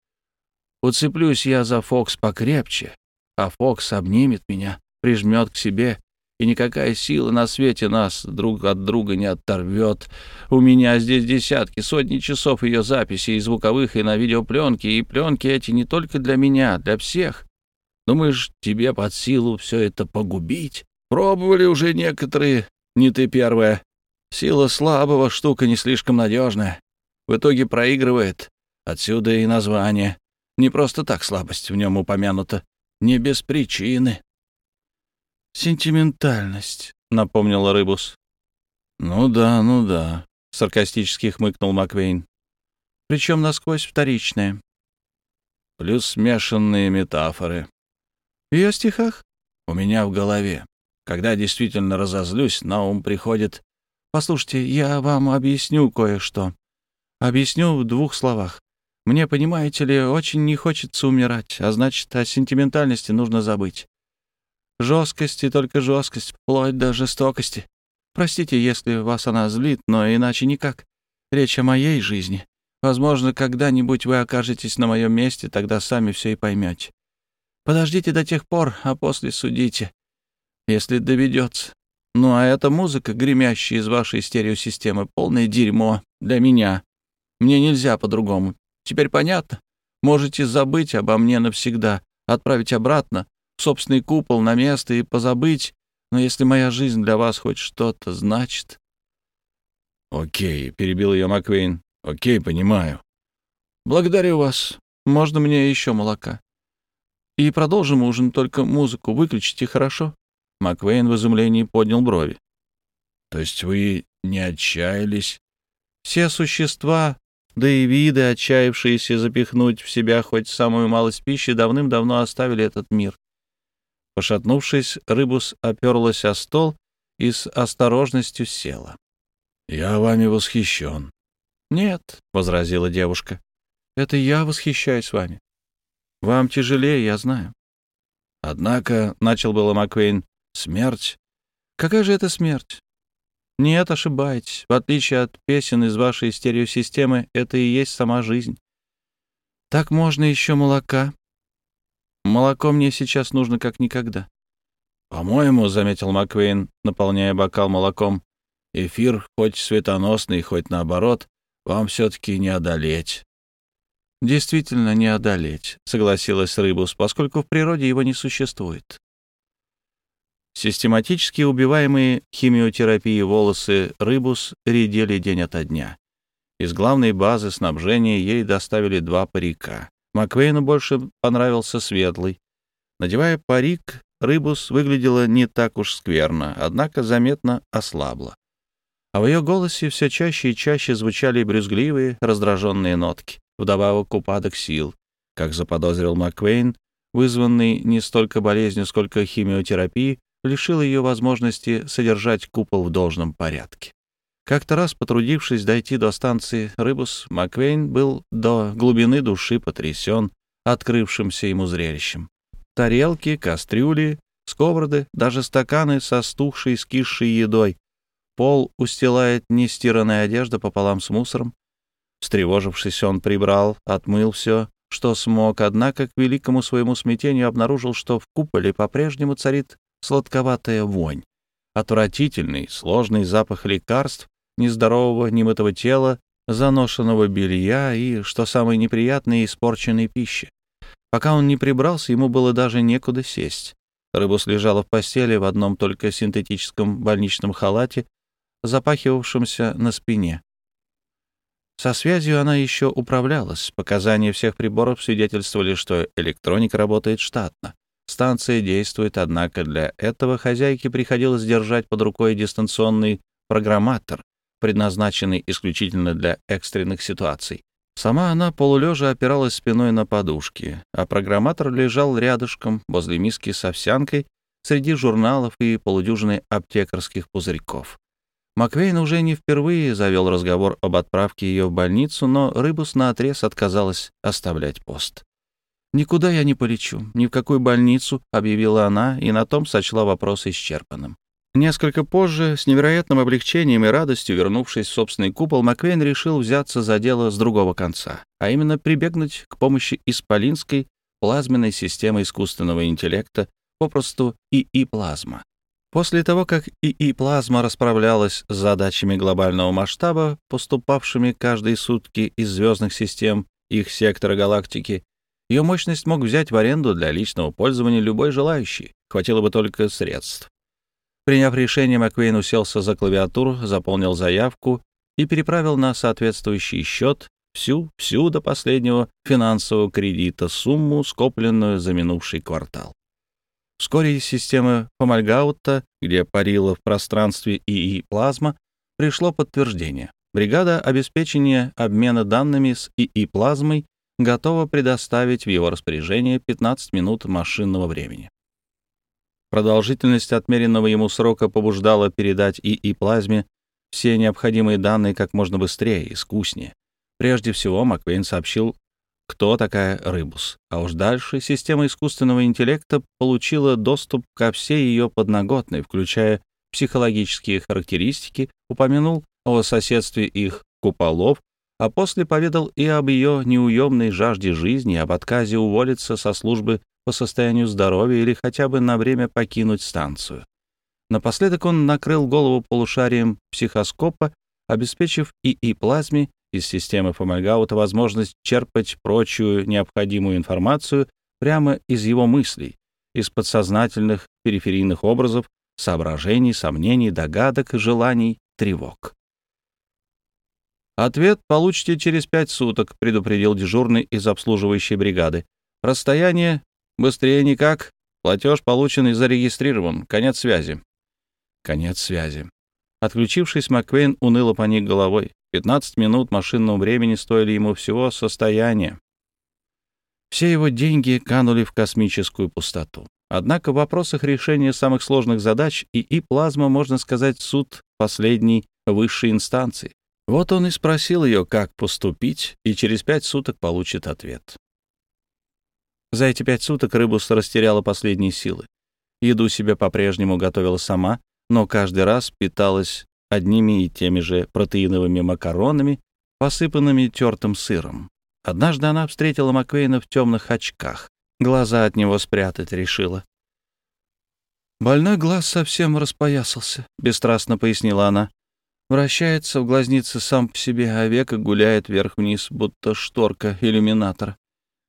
[SPEAKER 2] Уцеплюсь я за Фокс покрепче, а Фокс обнимет меня, прижмет к себе и никакая сила на свете нас друг от друга не оторвет. У меня здесь десятки, сотни часов ее записей, и звуковых, и на видеопленке, и пленки эти не только для меня, для всех. Думаешь, тебе под силу все это погубить? Пробовали уже некоторые, не ты первая. Сила слабого штука не слишком надежная. В итоге проигрывает. Отсюда и название. Не просто так слабость в нем упомянута. Не без причины.
[SPEAKER 1] «Сентиментальность», — напомнила Рыбус.
[SPEAKER 2] «Ну да, ну да», — саркастически хмыкнул Маквейн.
[SPEAKER 1] «Причем насквозь вторичная».
[SPEAKER 2] «Плюс смешанные метафоры».
[SPEAKER 1] «В ее стихах?»
[SPEAKER 2] «У меня в голове. Когда действительно разозлюсь, на ум приходит...»
[SPEAKER 1] «Послушайте, я вам объясню кое-что. Объясню в двух словах. Мне, понимаете ли, очень не хочется умирать, а значит, о сентиментальности нужно забыть. Жесткость и только жесткость, вплоть до жестокости. Простите, если вас она злит, но иначе никак. Речь о моей жизни. Возможно, когда-нибудь вы окажетесь на моем месте, тогда сами все и поймете. Подождите до тех пор, а после судите, если доведется. Ну а эта музыка, гремящая из вашей стереосистемы, полное дерьмо для меня. Мне нельзя по-другому. Теперь понятно? Можете забыть обо мне навсегда, отправить обратно, собственный купол на место и позабыть, но если моя жизнь для вас хоть что-то значит...»
[SPEAKER 2] «Окей», — перебил ее Маквейн. «Окей, понимаю».
[SPEAKER 1] «Благодарю вас. Можно мне еще молока?» «И продолжим ужин, только музыку выключите, хорошо?» Маквейн в изумлении поднял брови.
[SPEAKER 2] «То есть вы не отчаялись?»
[SPEAKER 1] «Все существа, да и виды, отчаявшиеся запихнуть в себя хоть самую малость пищи, давным-давно оставили этот мир. Пошатнувшись, Рыбус оперлась о стол и с осторожностью села.
[SPEAKER 2] «Я вами восхищен».
[SPEAKER 1] «Нет», — возразила девушка, — «это я восхищаюсь вами. Вам тяжелее, я знаю».
[SPEAKER 2] «Однако», — начал было Маквейн, — «смерть».
[SPEAKER 1] «Какая же это смерть?» «Нет, ошибаетесь. В отличие от песен из вашей стереосистемы, это и есть сама жизнь. Так можно еще молока, Молоко мне сейчас нужно как никогда.
[SPEAKER 2] «По-моему», — заметил Маквейн, наполняя бокал молоком, — «эфир, хоть светоносный, хоть наоборот, вам все-таки не одолеть».
[SPEAKER 1] «Действительно не одолеть», — согласилась Рыбус, поскольку в природе его не существует. Систематически убиваемые химиотерапией волосы Рыбус редели день ото дня. Из главной базы снабжения ей доставили два парика. Маквейну больше понравился светлый. Надевая парик, Рыбус выглядела не так уж скверно, однако заметно ослабла. А в ее голосе все чаще и чаще звучали брюзгливые, раздраженные нотки, вдобавок упадок сил, как заподозрил Маквейн, вызванный не столько болезнью, сколько химиотерапией, лишил ее возможности содержать купол в должном порядке. Как-то раз, потрудившись дойти до станции Рыбус, Маквейн был до глубины души потрясен открывшимся ему зрелищем. Тарелки, кастрюли, сковороды, даже стаканы со стухшей, скисшей едой. Пол устилает нестиранная одежда пополам с мусором. Встревожившись, он прибрал, отмыл все, что смог, однако к великому своему смятению обнаружил, что в куполе по-прежнему царит сладковатая вонь. Отвратительный, сложный запах лекарств, нездорового немытого тела, заношенного белья и, что самое неприятное, испорченной пищи. Пока он не прибрался, ему было даже некуда сесть. Рыбус лежала в постели в одном только синтетическом больничном халате, запахивавшемся на спине. Со связью она еще управлялась. Показания всех приборов свидетельствовали, что электроника работает штатно. Станция действует, однако для этого хозяйке приходилось держать под рукой дистанционный программатор, предназначенный исключительно для экстренных ситуаций. Сама она полулежа опиралась спиной на подушки, а программатор лежал рядышком возле миски с овсянкой среди журналов и полудюжины аптекарских пузырьков. Маквейн уже не впервые завел разговор об отправке ее в больницу, но Рыбус наотрез отказалась оставлять пост. «Никуда я не полечу, ни в какую больницу», — объявила она, и на том сочла вопрос исчерпанным. Несколько позже, с невероятным облегчением и радостью вернувшись в собственный купол, Маквейн решил взяться за дело с другого конца, а именно прибегнуть к помощи исполинской плазменной системы искусственного интеллекта, попросту ИИ-плазма. После того, как ИИ-плазма расправлялась с задачами глобального масштаба, поступавшими каждые сутки из звездных систем их сектора галактики, ее мощность мог взять в аренду для личного пользования любой желающий, хватило бы только средств. Приняв решение, Маквейн уселся за клавиатуру, заполнил заявку и переправил на соответствующий счет всю, всю до последнего финансового кредита сумму, скопленную за минувший квартал. Вскоре из системы Фомальгаута, где парила в пространстве ИИ плазма, пришло подтверждение. Бригада обеспечения обмена данными с ИИ плазмой готова предоставить в его распоряжение 15 минут машинного времени. Продолжительность отмеренного ему срока побуждала передать ИИ плазме все необходимые данные как можно быстрее искуснее. Прежде всего, Маквейн сообщил кто такая Рыбус. А уж дальше система искусственного интеллекта получила доступ ко всей ее подноготной, включая психологические характеристики, упомянул о соседстве их куполов, а после поведал и об ее неуемной жажде жизни, об отказе уволиться со службы по состоянию здоровья или хотя бы на время покинуть станцию. Напоследок он накрыл голову полушарием психоскопа, обеспечив ИИ-плазме из системы Фомальгаута возможность черпать прочую необходимую информацию прямо из его мыслей, из подсознательных периферийных образов, соображений, сомнений, догадок, желаний, тревог. «Ответ получите через пять суток», — предупредил дежурный из обслуживающей бригады. «Расстояние быстрее никак. Платеж получен и зарегистрирован. Конец связи». Конец связи. Отключившись, Маквейн уныло поник головой. 15 минут машинного времени стоили ему всего состояние. Все его деньги канули в космическую пустоту. Однако в вопросах решения самых сложных задач ИИ «Плазма», можно сказать, суд последней высшей инстанции. Вот он и спросил ее, как поступить, и через пять суток получит ответ. За эти пять суток Рыбус растеряла последние силы. Еду себе по-прежнему готовила сама, но каждый раз питалась одними и теми же протеиновыми макаронами, посыпанными тертым сыром. Однажды она встретила Маквейна в темных очках. Глаза от него спрятать решила. «Больной глаз совсем распоясался», — бесстрастно пояснила она. Вращается в глазнице сам по себе, а века гуляет вверх-вниз, будто шторка иллюминатора.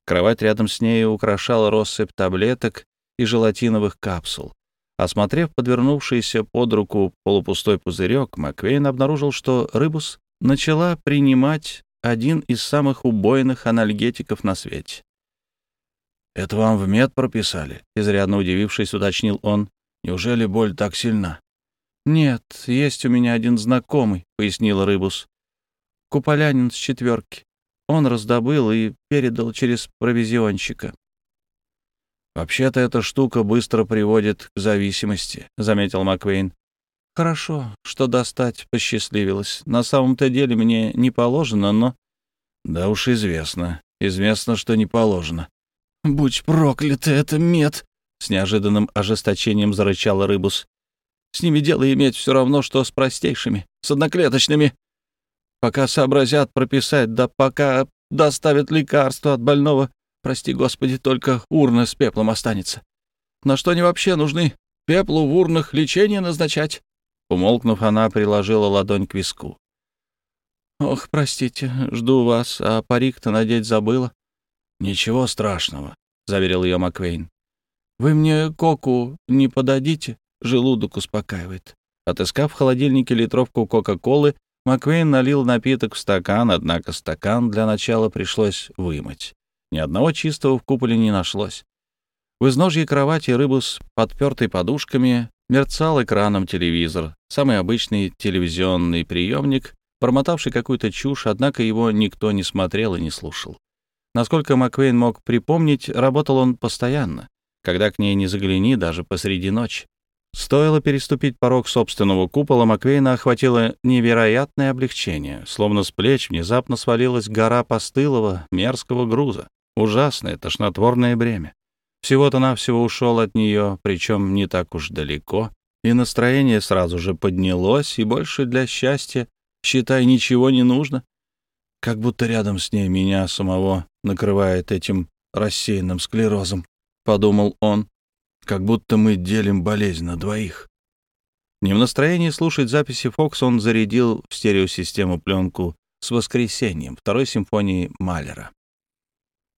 [SPEAKER 1] Кровать рядом с ней украшала россыпь таблеток и желатиновых капсул. Осмотрев подвернувшийся под руку полупустой пузырек, Маквейн обнаружил, что Рыбус начала принимать один из самых убойных анальгетиков на свете. «Это вам в мед прописали?» — изрядно удивившись, уточнил он. «Неужели боль так сильна?» «Нет, есть у меня один знакомый», — пояснил Рыбус. «Куполянин с четверки. Он раздобыл и передал через провизионщика. «Вообще-то эта штука быстро приводит к зависимости», — заметил Маквейн. «Хорошо, что достать посчастливилось. На самом-то деле мне не положено, но...» «Да уж известно. Известно, что не положено». «Будь проклятый, это мед!» — с неожиданным ожесточением зарычал Рыбус. «С ними дело иметь все равно, что с простейшими, с одноклеточными. Пока сообразят прописать, да пока доставят лекарство от больного, Прости, Господи, только урна с пеплом останется. На что они вообще нужны? Пеплу в урнах лечение назначать?» Умолкнув, она приложила ладонь к виску. «Ох, простите, жду вас, а парик-то надеть забыла». «Ничего страшного», — заверил ее Маквейн.
[SPEAKER 2] «Вы мне коку не подадите?» Желудок успокаивает. Отыскав в холодильнике литровку Кока-Колы, Маквейн налил напиток в стакан, однако стакан для начала пришлось вымыть. Ни одного чистого в куполе не нашлось. В изножье кровати рыбу с подушками мерцал экраном телевизор, самый обычный телевизионный приемник, промотавший какую-то чушь, однако его никто не смотрел и не слушал. Насколько Маквейн мог припомнить, работал он постоянно, когда к ней не загляни, даже посреди ночи. Стоило переступить порог собственного купола, Маквейна охватило невероятное облегчение, словно с плеч внезапно свалилась гора постылого, мерзкого груза, ужасное, тошнотворное бремя. Всего-то навсего ушел от нее, причем не так уж далеко, и настроение сразу же поднялось, и больше для счастья, считай, ничего не нужно. Как будто рядом с ней меня самого накрывает этим рассеянным склерозом, — подумал он как будто мы делим болезнь на двоих. Не в настроении слушать записи Фокс, он зарядил в стереосистему пленку с «Воскресеньем» второй симфонии Малера.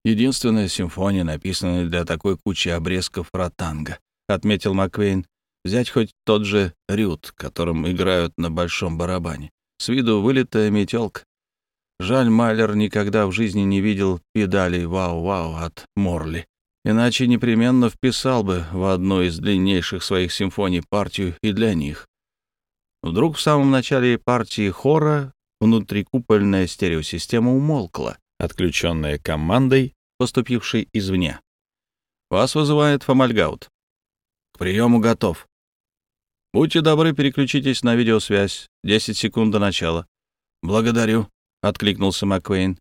[SPEAKER 2] «Единственная симфония, написанная для такой кучи обрезков ротанга», — отметил Маквейн. «Взять хоть тот же рют, которым играют на большом барабане. С виду вылитая метелка. Жаль, Малер никогда в жизни не видел педалей «Вау-вау» от Морли иначе непременно вписал бы в одну из длиннейших своих симфоний партию и для них. Вдруг в самом начале партии хора внутрикупольная стереосистема умолкла, отключенная командой, поступившей извне. Вас вызывает Фомальгаут. К приему готов. Будьте добры, переключитесь на видеосвязь. Десять секунд до начала. Благодарю, — откликнулся Маккуэйн.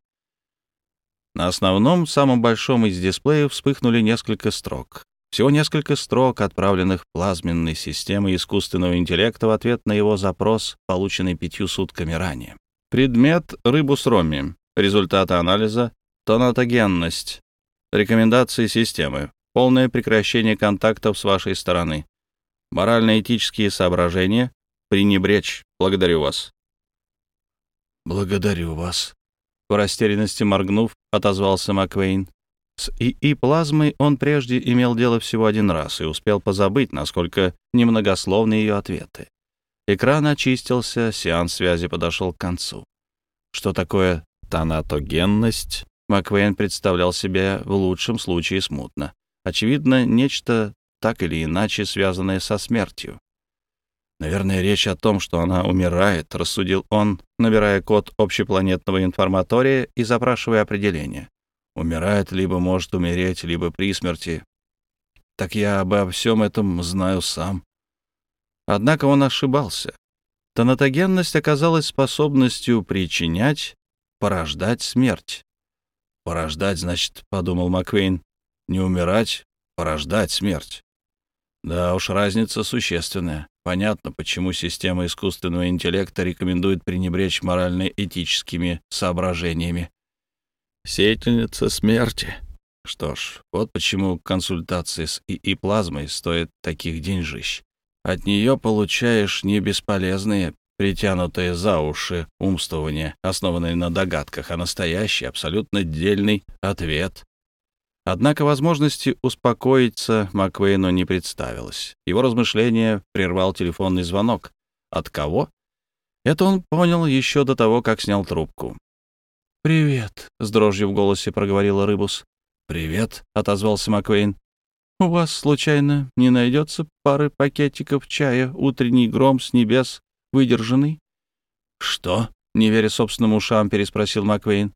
[SPEAKER 2] На основном, самом большом из дисплеев вспыхнули несколько строк. Всего несколько строк, отправленных плазменной системой искусственного интеллекта в ответ на его запрос, полученный пятью сутками ранее. Предмет — рыбус роми. Результаты анализа — тонатогенность. Рекомендации системы. Полное прекращение контактов с вашей стороны. Морально-этические соображения. Пренебречь. Благодарю вас. «Благодарю вас», в растерянности моргнув, отозвался Маквейн. С ИИ-плазмой он прежде имел дело всего один раз и успел позабыть, насколько немногословны ее ответы. Экран очистился, сеанс связи подошел к концу. Что такое тонатогенность? Маквейн представлял себе в лучшем случае смутно. Очевидно, нечто так или иначе связанное со смертью. Наверное, речь о том, что она умирает, рассудил он, набирая код общепланетного информатория и запрашивая определение. Умирает, либо может умереть, либо при смерти. Так я обо всем этом знаю сам. Однако он ошибался. Тонатогенность оказалась способностью причинять, порождать смерть. «Порождать, значит, — подумал Маквейн, — не умирать, порождать смерть. Да уж, разница существенная. Понятно, почему система искусственного интеллекта рекомендует пренебречь морально-этическими соображениями. Сеятельница смерти. Что ж, вот почему консультации с ИИ-плазмой стоят таких деньжищ. От нее получаешь не бесполезные, притянутые за уши умствования, основанные на догадках, а настоящий, абсолютно дельный ответ Однако возможности успокоиться Маквейну не представилось. Его размышления прервал телефонный звонок. От кого? Это он понял еще до того, как снял трубку. «Привет», — с дрожью в голосе проговорила Рыбус. «Привет», — отозвался Маквейн. «У вас, случайно, не найдется пары пакетиков чая «Утренний гром с небес» выдержанный?» «Что?» — не веря собственным ушам, переспросил Маквейн.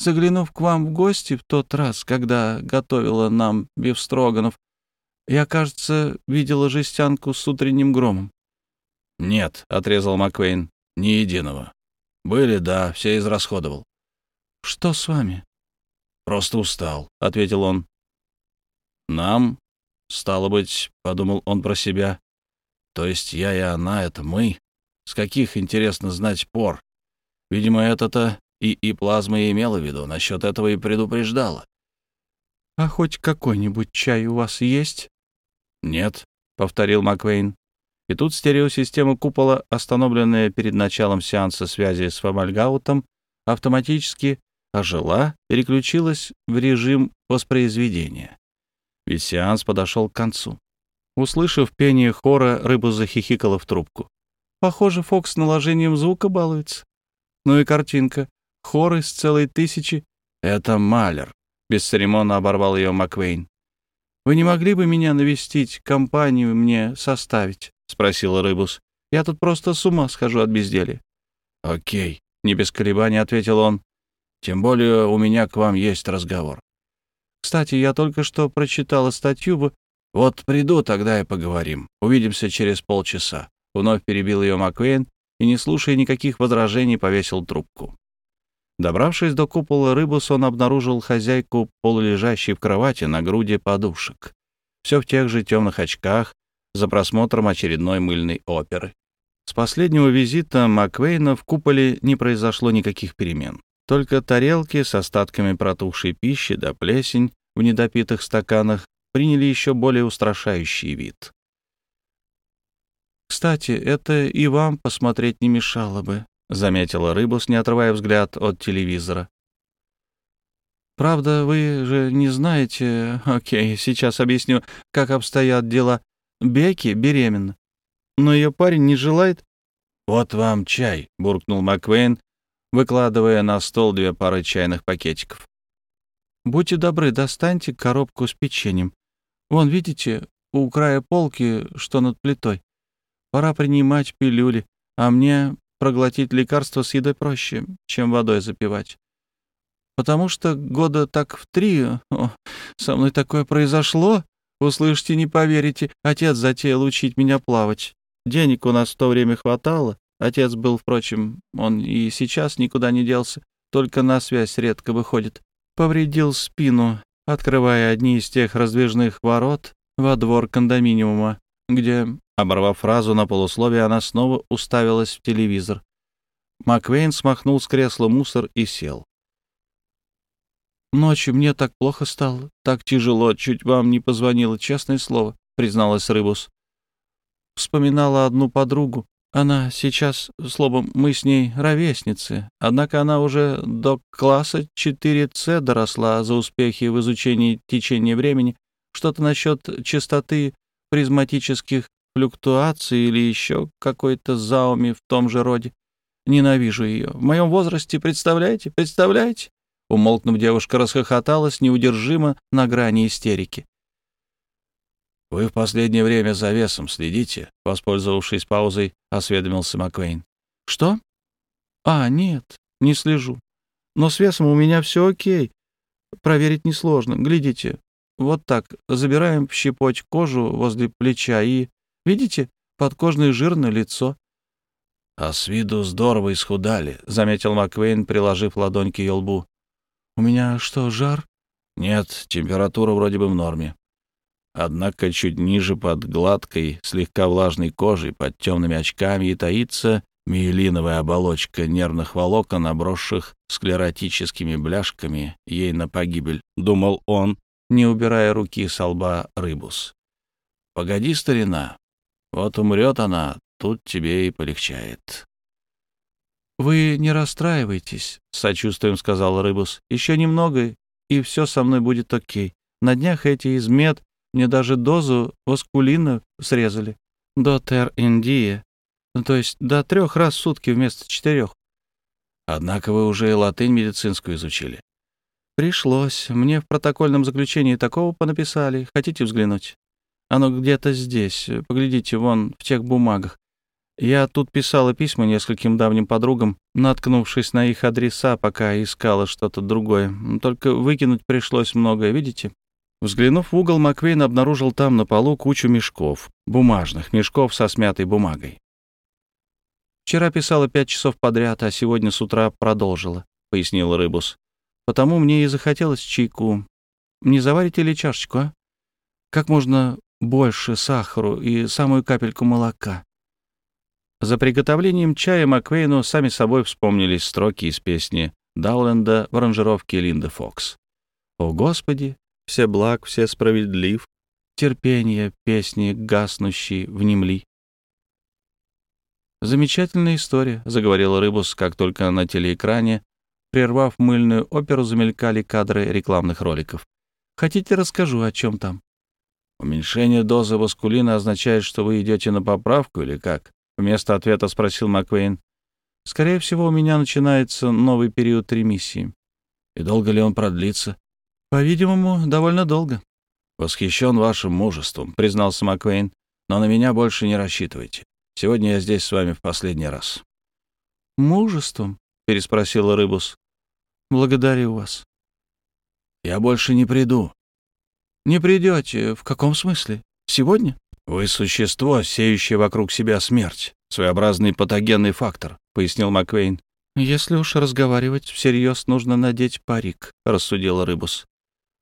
[SPEAKER 2] Заглянув к вам в гости в тот раз, когда готовила нам бифстроганов, я, кажется, видела жестянку с утренним громом. — Нет, — отрезал Маквейн, — ни единого. Были, да, все израсходовал. — Что с вами? — Просто устал, — ответил он. — Нам, стало быть, — подумал он про себя, — то есть я и она — это мы. С каких, интересно знать, пор? Видимо, это-то и, и плазма имела в виду, насчет этого и предупреждала. «А хоть какой-нибудь чай у вас есть?» «Нет», — повторил Маквейн. И тут стереосистема купола, остановленная перед началом сеанса связи с Фомальгаутом, автоматически ожила, переключилась в режим воспроизведения.
[SPEAKER 1] ведь сеанс подошел к концу. Услышав пение хора, рыба захихикала в трубку. «Похоже, Фокс наложением звука балуется. Ну и картинка. Хор из целой тысячи. Это Малер», — бесцеремонно оборвал ее Маквейн. «Вы не могли бы меня навестить, компанию мне составить?» — спросила Рыбус. «Я тут просто с ума схожу от безделья».
[SPEAKER 2] «Окей», — не без колебаний ответил он. «Тем более у меня к вам есть разговор».
[SPEAKER 1] «Кстати, я только что прочитала статью в...»
[SPEAKER 2] «Вот приду, тогда и поговорим. Увидимся через полчаса».
[SPEAKER 1] Вновь перебил ее Маквейн и, не слушая никаких возражений, повесил трубку. Добравшись до купола Рыбус, он обнаружил хозяйку, полулежащей в кровати на груди подушек. Все в тех же темных очках, за просмотром очередной мыльной оперы. С последнего визита Маквейна в куполе не произошло никаких перемен. Только тарелки с остатками протухшей пищи да плесень в недопитых стаканах приняли еще более устрашающий вид. «Кстати, это и вам посмотреть не мешало бы», — заметила Рыбус, не отрывая взгляд от телевизора. «Правда, вы же не знаете... Окей, сейчас объясню, как обстоят дела. Бекки беременна, но ее парень не желает...»
[SPEAKER 2] «Вот вам чай», — буркнул Маквейн, выкладывая на стол две пары чайных пакетиков.
[SPEAKER 1] «Будьте добры, достаньте коробку с печеньем. Вон, видите, у края полки, что над плитой. Пора принимать пилюли, а мне проглотить лекарство с едой проще, чем водой запивать. Потому что года так в три о, со мной такое произошло, услышите, не поверите, отец затеял учить меня плавать. Денег у нас в то время хватало, отец был, впрочем, он и сейчас никуда не делся, только на связь редко выходит. Повредил спину, открывая одни из тех раздвижных ворот во двор кондоминиума, где Оборвав фразу на полусловие, она снова уставилась в телевизор. Маквейн смахнул с кресла мусор и сел. «Ночью мне так плохо стало, так тяжело, чуть вам не позвонила, честное слово», — призналась Рыбус. Вспоминала одну подругу. Она сейчас, словом, мы с ней ровесницы, однако она уже до класса 4С доросла за успехи в изучении течения времени, что-то насчет частоты призматических флюктуации или еще какой-то зауми в том же роде. Ненавижу ее. В моем возрасте, представляете? Представляете? Умолкнув, девушка расхохоталась неудержимо на грани истерики.
[SPEAKER 2] «Вы в последнее время за весом следите?» Воспользовавшись паузой, осведомился Маквейн.
[SPEAKER 1] «Что? А, нет, не слежу. Но с весом у меня все окей. Проверить несложно. Глядите, вот так. Забираем в щепоть кожу возле плеча и... Видите, подкожный жир на лицо.
[SPEAKER 2] — А с виду здорово исхудали, — заметил Маквейн, приложив ладонь к ее лбу.
[SPEAKER 1] — У меня что, жар?
[SPEAKER 2] — Нет, температура вроде бы в норме. Однако чуть ниже под гладкой, слегка влажной кожей, под темными очками и таится миелиновая оболочка нервных волокон, обросших склеротическими бляшками ей на погибель, — думал он, не убирая руки с лба рыбус. — Погоди, старина, вот умрет она, тут тебе и полегчает.
[SPEAKER 1] — Вы не расстраивайтесь, — с сочувствием сказал Рыбус. — Еще немного, и все со мной будет окей. На днях эти из мед мне даже дозу воскулина срезали. До тер-индия. То есть до трех раз в сутки вместо четырех.
[SPEAKER 2] Однако вы уже латынь медицинскую изучили.
[SPEAKER 1] Пришлось. Мне в протокольном заключении такого понаписали. Хотите взглянуть? Оно где-то здесь. Поглядите, вон, в тех бумагах. Я тут писала письма нескольким давним подругам, наткнувшись на их адреса, пока искала что-то другое. Только выкинуть пришлось многое, видите? Взглянув в угол, Маквейн обнаружил там на полу кучу мешков, бумажных мешков со смятой бумагой. «Вчера писала пять часов подряд, а сегодня с утра продолжила», — пояснил Рыбус. «Потому мне и захотелось чайку. Не заварите ли чашечку, а? Как можно больше сахару и самую капельку молока. За приготовлением чая Маквейну сами собой вспомнились строки из песни Дауленда в аранжировке Линда Фокс. «О, Господи, все благ, все справедлив, терпение песни гаснущей внемли». «Замечательная история», — заговорил Рыбус, как только на телеэкране, прервав мыльную оперу, замелькали кадры рекламных роликов. «Хотите, расскажу, о чем там?»
[SPEAKER 2] Уменьшение дозы воскулина означает, что вы идете на поправку или как? Вместо ответа спросил Маквейн. Скорее всего, у меня начинается новый период ремиссии. И долго ли он продлится? По-видимому, довольно долго. Восхищен вашим мужеством, признался Маквейн, но на меня больше не рассчитывайте. Сегодня я здесь с вами в последний раз. Мужеством? переспросила Рыбус. Благодарю вас. Я больше не приду. Не придете. В каком смысле? Сегодня? Вы существо, сеющее вокруг себя смерть. Своеобразный патогенный фактор, пояснил Маквейн. Если уж разговаривать всерьез, нужно надеть парик, рассудила Рыбус.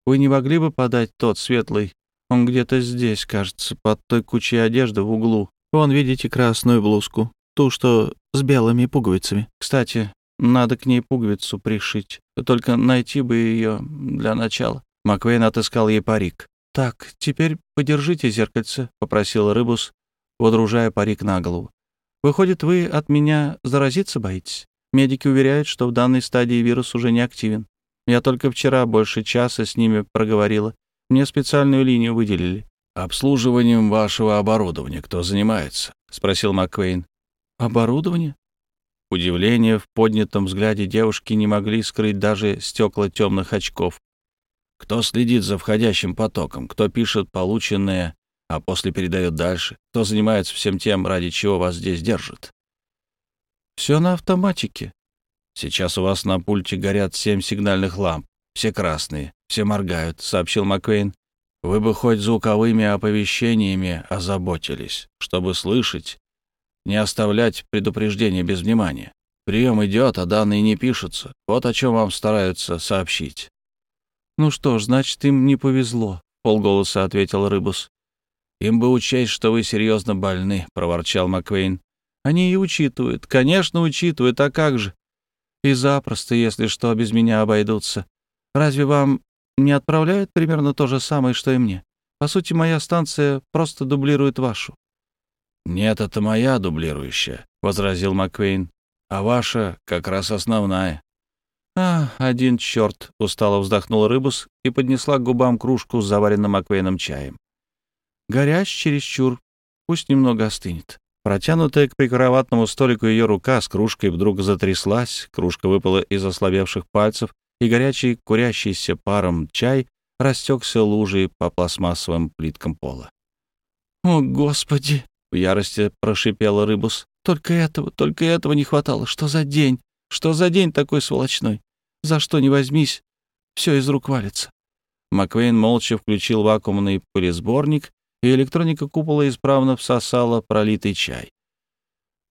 [SPEAKER 2] Вы не могли бы подать тот светлый? Он где-то здесь, кажется, под той кучей одежды в углу. Вон, видите, красную блузку. Ту, что с белыми пуговицами. Кстати, надо к ней пуговицу пришить. Только найти бы ее для начала. Маквейн отыскал ей парик. «Так, теперь подержите зеркальце», — попросил Рыбус, водружая парик на голову. «Выходит, вы от меня заразиться боитесь? Медики уверяют, что в данной стадии вирус уже не активен. Я только вчера больше часа с ними проговорила. Мне специальную линию выделили». «Обслуживанием вашего оборудования кто занимается?» — спросил Маквейн. «Оборудование?» Удивление в поднятом взгляде девушки не могли скрыть даже стекла темных очков. Кто следит за входящим потоком, кто пишет полученное, а после передает дальше, кто занимается всем тем, ради чего вас здесь держат. Все на автоматике. Сейчас у вас на пульте горят семь сигнальных ламп, все красные, все моргают, сообщил Маквейн. Вы бы хоть звуковыми оповещениями озаботились, чтобы слышать, не оставлять предупреждения без внимания. Прием идет, а данные не пишутся. Вот о чем вам стараются сообщить. «Ну что ж, значит, им не повезло», — полголоса ответил Рыбус. «Им бы учесть, что вы серьезно больны», — проворчал Маквейн. «Они и учитывают. Конечно, учитывают. А как же? И запросто, если что, без меня обойдутся. Разве вам не отправляют примерно то же самое, что и мне? По сути, моя станция просто дублирует вашу». «Нет, это моя дублирующая», — возразил Маквейн. «А ваша как раз основная». «А, один черт!» — устало вздохнул Рыбус и поднесла к губам кружку с заваренным аквейным чаем. «Горяч чересчур. Пусть немного остынет». Протянутая к прикроватному столику ее рука с кружкой вдруг затряслась, кружка выпала из ослабевших пальцев, и горячий, курящийся паром чай растекся лужей по пластмассовым плиткам пола. «О, Господи!» — в ярости прошипела Рыбус. «Только этого, только этого не хватало. Что за день? Что за день такой сволочной? За что не возьмись, все из рук валится. Маквейн молча включил вакуумный пылесборник, и электроника купола исправно всосала пролитый чай.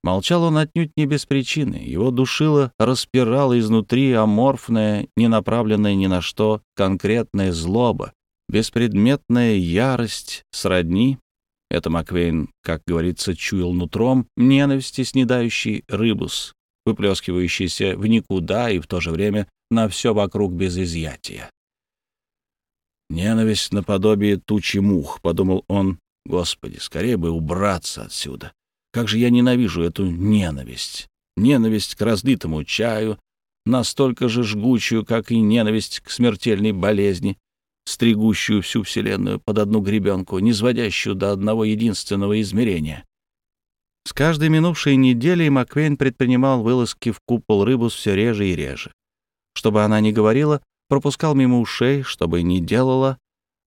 [SPEAKER 2] Молчал он отнюдь не без причины. Его душило, распирало изнутри аморфная, не направленная ни на что, конкретная злоба, беспредметная ярость сродни, это Маквейн, как говорится, чуял нутром, ненависти, снедающий рыбус, выплескивающийся в никуда и в то же время на все вокруг без изъятия. «Ненависть наподобие тучи мух», — подумал он. «Господи, скорее бы убраться отсюда. Как же я ненавижу эту ненависть. Ненависть к разлитому чаю, настолько же жгучую, как и ненависть к смертельной болезни, стригущую всю Вселенную под одну гребенку, низводящую до одного единственного измерения. С каждой минувшей неделей Маквейн предпринимал вылазки в купол рыбус все реже и реже. Чтобы она не говорила, пропускал мимо ушей, чтобы не делала,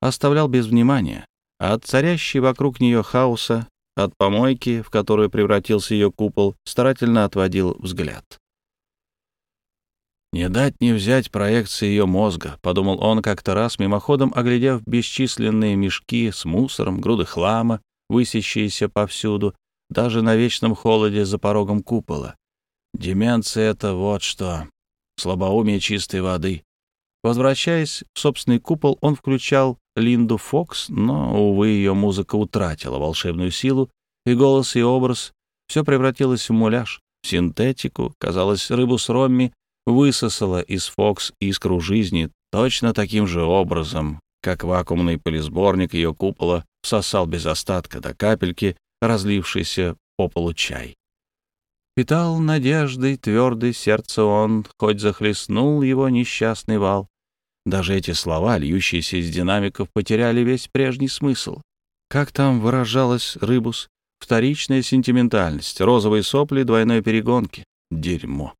[SPEAKER 2] оставлял без внимания. От царящей вокруг нее хаоса, от помойки, в которую превратился ее купол, старательно отводил взгляд. «Не дать не взять проекции ее мозга», — подумал он как-то раз, мимоходом оглядев бесчисленные мешки с мусором, груды хлама, высящиеся повсюду, даже на вечном холоде за порогом купола. Деменция — это вот что слабоумие чистой воды. Возвращаясь в собственный купол, он включал Линду Фокс, но, увы, ее музыка утратила волшебную силу, и голос и образ все превратилось в муляж, в синтетику. Казалось, рыбу с Ромми высосала из Фокс искру жизни точно таким же образом, как вакуумный полисборник ее купола всосал без остатка до капельки разлившийся по полу чай. Питал надеждой твердый сердце он, хоть захлестнул его несчастный вал. Даже эти слова, льющиеся из динамиков, потеряли весь прежний смысл.
[SPEAKER 1] Как там выражалась Рыбус? Вторичная сентиментальность, розовые сопли двойной перегонки. Дерьмо.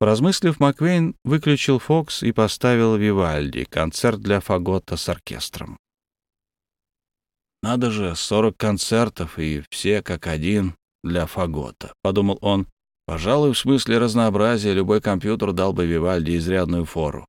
[SPEAKER 1] Поразмыслив, Маквейн выключил Фокс и поставил Вивальди, концерт для фагота с оркестром. «Надо же, сорок концертов, и все как один для фагота», — подумал он. «Пожалуй, в смысле разнообразия любой компьютер дал бы Вивальди изрядную фору».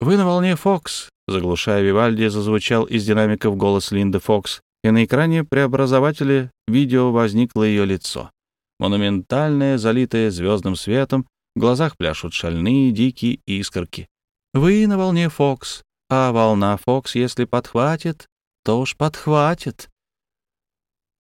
[SPEAKER 1] «Вы на волне, Фокс», — заглушая Вивальди, зазвучал из динамиков голос Линды Фокс, и на экране преобразователя видео возникло ее лицо монументальная, залитая звездным светом, в глазах пляшут шальные дикие искорки. Вы на волне Фокс, а волна Фокс, если подхватит, то уж подхватит.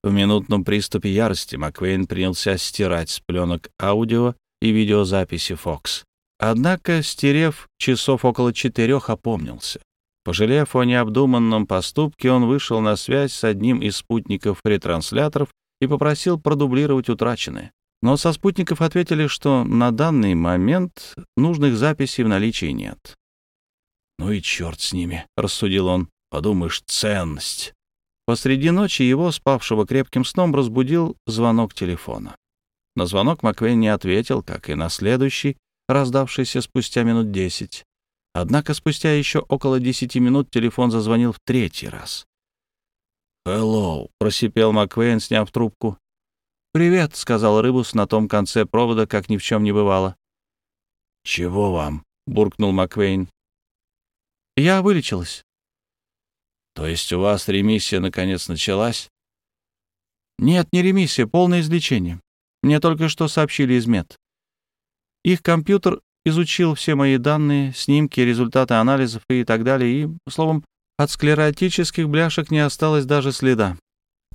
[SPEAKER 1] В минутном приступе ярости Маквейн принялся стирать с пленок аудио и видеозаписи Фокс. Однако, стерев часов около четырех, опомнился. Пожалев о необдуманном поступке, он вышел на связь с одним из спутников ретрансляторов и попросил продублировать утраченное. Но со спутников ответили, что на данный момент нужных записей в наличии нет. «Ну и черт с ними», — рассудил он. «Подумаешь, ценность». Посреди ночи его, спавшего крепким сном, разбудил звонок телефона. На звонок Маквейн не ответил, как и на следующий, раздавшийся спустя минут десять. Однако спустя еще около десяти минут телефон зазвонил в третий раз.
[SPEAKER 2] «Hello», — просипел Маквейн, сняв трубку.
[SPEAKER 1] «Привет», — сказал Рыбус на том конце провода, как ни в чем не бывало.
[SPEAKER 2] «Чего вам?» — буркнул Маквейн.
[SPEAKER 1] «Я вылечилась».
[SPEAKER 2] «То есть у вас ремиссия наконец началась?»
[SPEAKER 1] «Нет, не ремиссия, полное излечение. Мне только что сообщили из мед. Их компьютер изучил все мои данные, снимки, результаты анализов и так далее, и, словом, от склеротических бляшек не осталось даже следа.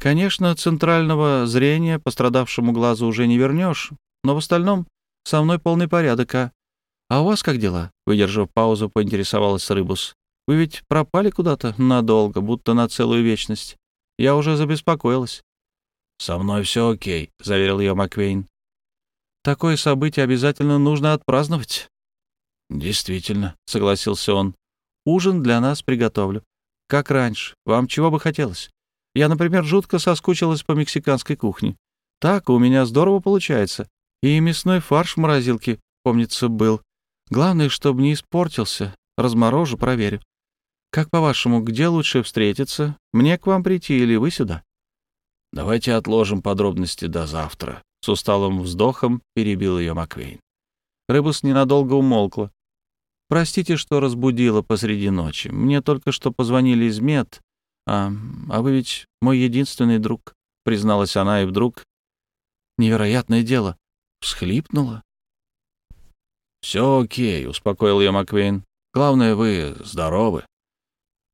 [SPEAKER 1] Конечно, центрального зрения пострадавшему глазу уже не вернешь, но в остальном со мной полный порядок, а... А у вас как дела?» Выдержав паузу, поинтересовалась Рыбус. «Вы ведь пропали куда-то надолго, будто на целую вечность. Я уже забеспокоилась».
[SPEAKER 2] «Со мной все окей», — заверил ее Маквейн.
[SPEAKER 1] «Такое событие обязательно нужно отпраздновать».
[SPEAKER 2] «Действительно», — согласился он.
[SPEAKER 1] «Ужин для нас приготовлю. Как раньше. Вам чего бы хотелось? Я, например, жутко соскучилась по мексиканской кухне. Так у меня здорово получается. И мясной фарш в морозилке, помнится, был. Главное, чтобы не испортился. Разморожу, проверю. Как по-вашему, где лучше встретиться? Мне к вам прийти или вы сюда?
[SPEAKER 2] Давайте отложим подробности до завтра. С усталым вздохом перебил ее Маквейн.
[SPEAKER 1] Рыбус ненадолго умолкла. Простите, что разбудила посреди ночи. Мне только что позвонили из мед. А, а вы ведь мой единственный друг, — призналась она, и вдруг... Невероятное дело. Всхлипнула.
[SPEAKER 2] «Все окей», — успокоил ее Маквейн. «Главное, вы здоровы».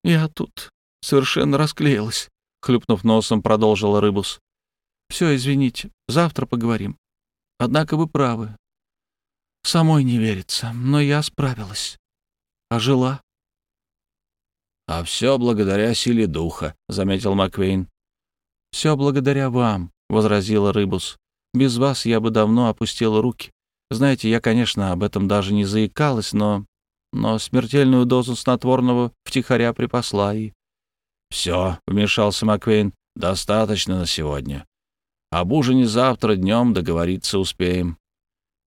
[SPEAKER 1] «Я тут совершенно расклеилась», — хлюпнув носом, продолжила Рыбус. «Все, извините, завтра поговорим. Однако вы правы. Самой не верится, но я справилась. А жила?
[SPEAKER 2] — А все благодаря силе духа, — заметил Маквейн.
[SPEAKER 1] — Все благодаря вам, — возразила Рыбус. — Без вас я бы давно опустила руки. Знаете, я, конечно, об этом даже не заикалась, но... Но смертельную дозу снотворного втихаря припасла и...
[SPEAKER 2] — Все, — вмешался Маквейн, — достаточно на сегодня. Об ужине завтра днем договориться успеем.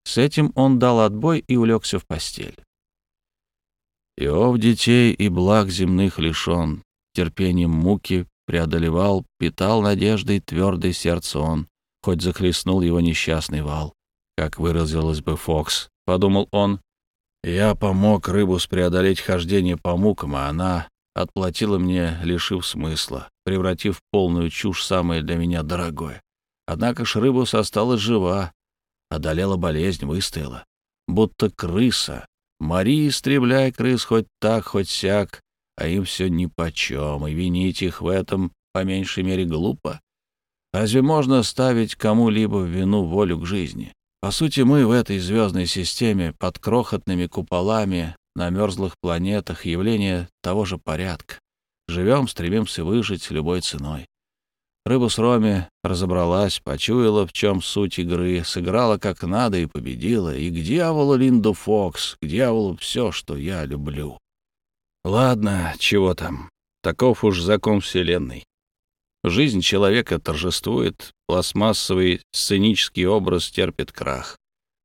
[SPEAKER 1] С этим он дал отбой и улегся в постель.
[SPEAKER 2] Иов детей и благ земных лишен, терпением муки преодолевал, питал надеждой твердое сердце он, хоть захлестнул его несчастный вал. Как выразилась бы Фокс, подумал он, я помог рыбу преодолеть хождение по мукам, а она отплатила мне, лишив смысла, превратив в полную чушь самое для меня дорогое. Однако ж рыбус осталась жива, Одолела болезнь, выстояла. Будто крыса. Мари, истребляй крыс хоть так, хоть сяк, а им все нипочем, и винить их в этом по меньшей мере глупо. Разве можно ставить кому-либо в вину волю к жизни? По сути, мы в этой звездной системе под крохотными куполами на мерзлых планетах явление того же порядка. Живем, стремимся выжить любой ценой. Рыба с Роми разобралась, почуяла, в чем суть игры, сыграла как надо и победила. И к дьяволу Линду Фокс, к дьяволу все, что я люблю. Ладно, чего там.
[SPEAKER 1] Таков уж закон Вселенной. Жизнь человека торжествует, пластмассовый сценический образ терпит крах.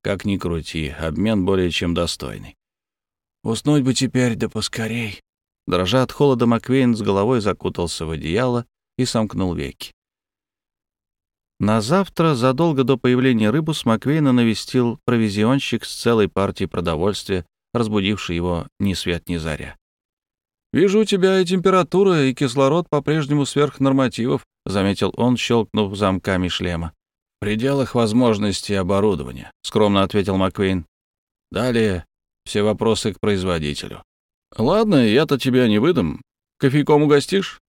[SPEAKER 1] Как ни крути, обмен более чем достойный.
[SPEAKER 2] Уснуть бы теперь, да поскорей.
[SPEAKER 1] Дрожа от холода, Маквейн с головой закутался в одеяло и сомкнул веки. На завтра, задолго до появления Рыбус, Маквейна навестил провизионщик с целой партией продовольствия, разбудивший его ни свет ни заря. «Вижу, у тебя и температура, и кислород по-прежнему сверх нормативов», — заметил он, щелкнув замками шлема.
[SPEAKER 2] «В пределах возможностей оборудования», — скромно ответил Маквейн. «Далее все вопросы к производителю».
[SPEAKER 1] «Ладно, я-то тебя не выдам. Кофейком угостишь?»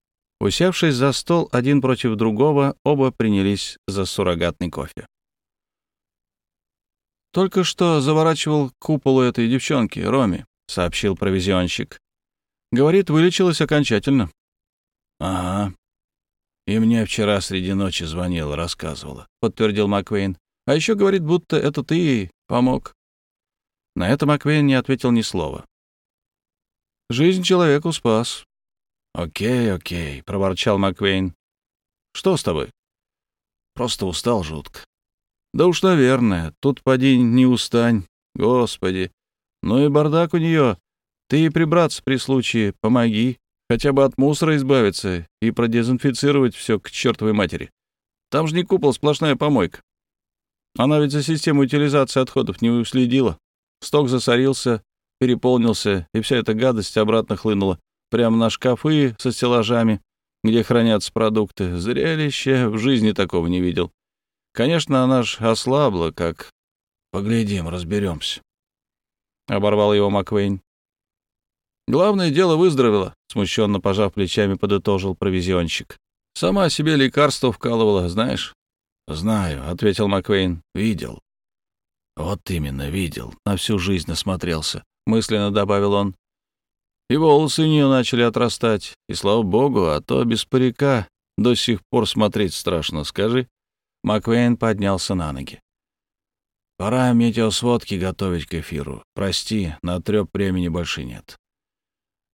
[SPEAKER 1] Усевшись за стол один против другого, оба принялись за суррогатный кофе. «Только что заворачивал куполу этой девчонки, Роми», — сообщил провизионщик. «Говорит, вылечилась окончательно».
[SPEAKER 2] «Ага. И мне вчера среди ночи звонила, рассказывала», — подтвердил Маквейн.
[SPEAKER 1] «А еще говорит, будто это ты ей помог». На это Маквейн не ответил ни слова. «Жизнь человеку спас»,
[SPEAKER 2] «Окей, окей», — проворчал Маквейн.
[SPEAKER 1] «Что с тобой?»
[SPEAKER 2] «Просто устал жутко».
[SPEAKER 1] «Да уж, наверное. Тут, поди, не устань. Господи. Ну и бардак у нее. Ты ей прибраться при случае помоги. Хотя бы от мусора избавиться и продезинфицировать все к чертовой матери. Там же не купол, сплошная помойка. Она ведь за систему утилизации отходов не уследила. Сток засорился, переполнился, и вся эта гадость обратно хлынула прямо на шкафы со стеллажами, где хранятся продукты. Зрелище, в жизни такого не видел. Конечно, она ж ослабла, как...
[SPEAKER 2] Поглядим, разберемся.
[SPEAKER 1] Оборвал его Маквейн. Главное дело выздоровела, смущенно пожав плечами, подытожил провизионщик. Сама себе лекарство вкалывала, знаешь?
[SPEAKER 2] Знаю, ответил Маквейн. Видел. Вот именно, видел. На всю жизнь насмотрелся, мысленно добавил он. И волосы у нее начали отрастать. И слава богу, а то без парика до сих пор смотреть страшно, скажи. Маквейн поднялся на ноги. Пора метеосводки готовить к эфиру. Прости, на трёп времени больше нет.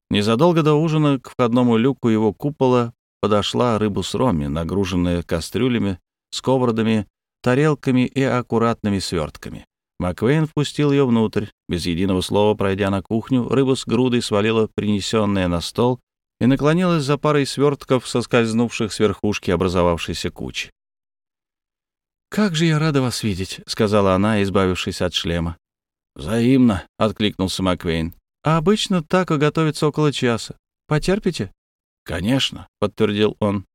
[SPEAKER 1] Незадолго до ужина к входному люку его купола подошла рыбу с роми, нагруженная кастрюлями, сковородами, тарелками и аккуратными свертками. Маквейн впустил ее внутрь. Без единого слова, пройдя на кухню, рыба с грудой свалила принесенное на стол и наклонилась за парой свертков, соскользнувших с верхушки образовавшейся кучи. «Как же я рада вас видеть», — сказала она, избавившись от шлема.
[SPEAKER 2] «Взаимно», — откликнулся Маквейн.
[SPEAKER 1] «А обычно и готовится около часа. Потерпите?»
[SPEAKER 2] «Конечно», — подтвердил он.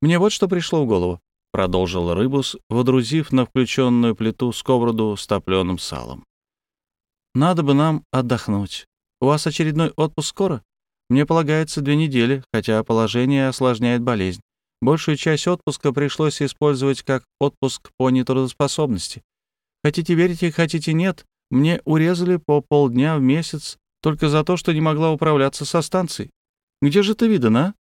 [SPEAKER 1] «Мне вот что пришло в голову продолжил Рыбус, водрузив на включенную плиту сковороду с топленым салом. «Надо бы нам отдохнуть. У вас очередной отпуск скоро? Мне полагается две недели, хотя положение осложняет болезнь. Большую часть отпуска пришлось использовать как отпуск по нетрудоспособности. Хотите верите, хотите нет, мне урезали по полдня в месяц только за то, что не могла управляться со станцией. Где же это видано, а?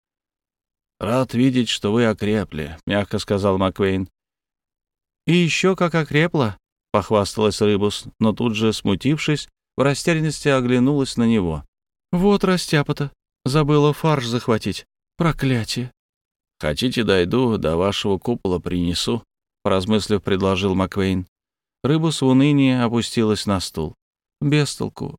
[SPEAKER 2] «Рад видеть, что вы окрепли», — мягко сказал Маквейн.
[SPEAKER 1] «И еще как окрепла», — похвасталась Рыбус, но тут же, смутившись, в растерянности оглянулась на него. «Вот растяпа-то. Забыла фарш захватить. Проклятие!»
[SPEAKER 2] «Хотите, дойду, до вашего купола принесу», — поразмыслив, предложил Маквейн.
[SPEAKER 1] Рыбус в унынии опустилась на стул. «Без толку.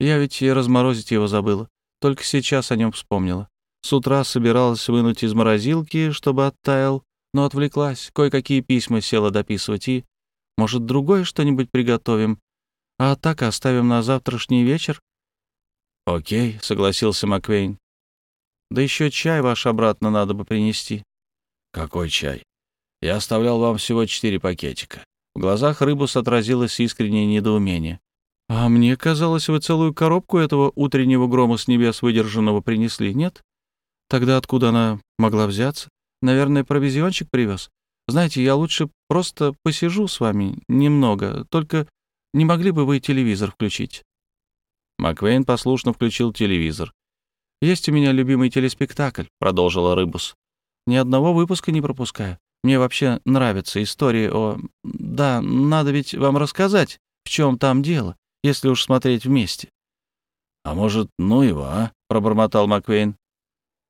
[SPEAKER 1] Я ведь и разморозить его забыла. Только сейчас о нем вспомнила. С утра собиралась вынуть из морозилки, чтобы оттаял, но отвлеклась, кое-какие письма села дописывать и... Может, другое что-нибудь приготовим, а так оставим на завтрашний вечер?
[SPEAKER 2] «Окей», — согласился Маквейн.
[SPEAKER 1] «Да еще чай ваш обратно надо бы принести».
[SPEAKER 2] «Какой чай? Я оставлял вам всего четыре пакетика».
[SPEAKER 1] В глазах Рыбус отразилось искреннее недоумение. «А мне казалось, вы целую коробку этого утреннего грома с небес выдержанного принесли, нет?» Тогда откуда она могла взяться? Наверное, провизионщик привез. Знаете, я лучше просто посижу с вами немного, только не могли бы вы телевизор включить?» Маквейн послушно включил телевизор. «Есть у меня любимый телеспектакль», — продолжила Рыбус. «Ни одного выпуска не пропускаю. Мне вообще нравятся истории о... Да, надо ведь вам рассказать, в чем там дело, если уж смотреть вместе».
[SPEAKER 2] «А может, ну его, а?» — пробормотал Маквейн.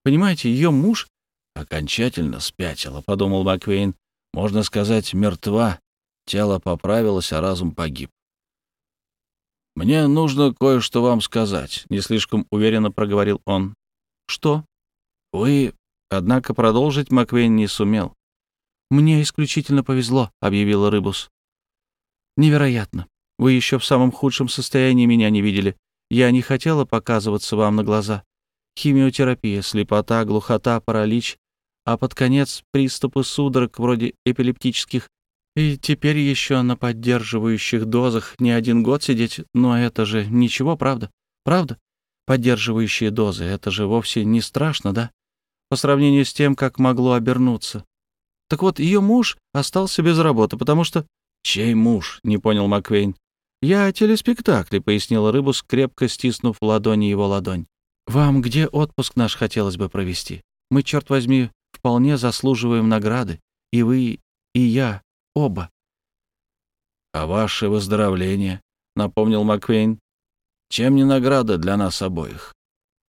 [SPEAKER 1] Понимаете, ее муж
[SPEAKER 2] окончательно спятила, — подумал Маквейн. Можно сказать, мертва. Тело поправилось, а разум погиб. «Мне нужно кое-что вам сказать», — не слишком уверенно проговорил он.
[SPEAKER 1] «Что?»
[SPEAKER 2] «Вы...» Однако продолжить Маквейн не сумел.
[SPEAKER 1] «Мне исключительно повезло», — объявила Рыбус. «Невероятно. Вы еще в самом худшем состоянии меня не видели. Я не хотела показываться вам на глаза. Химиотерапия, слепота, глухота, паралич, а под конец приступы судорог вроде эпилептических. И теперь еще на поддерживающих дозах не один год сидеть, но это же ничего, правда? Правда? Поддерживающие дозы — это же вовсе не страшно, да? По сравнению с тем, как могло обернуться. Так вот, ее муж остался без работы, потому что...
[SPEAKER 2] «Чей муж?» — не понял Маквейн.
[SPEAKER 1] «Я о телеспектакле», — пояснила Рыбус, крепко стиснув в ладони его ладонь. «Вам где отпуск наш хотелось бы провести? Мы, черт возьми, вполне заслуживаем награды. И вы, и я, оба».
[SPEAKER 2] «А ваше выздоровление», — напомнил Маквейн. «Чем не награда для нас обоих?»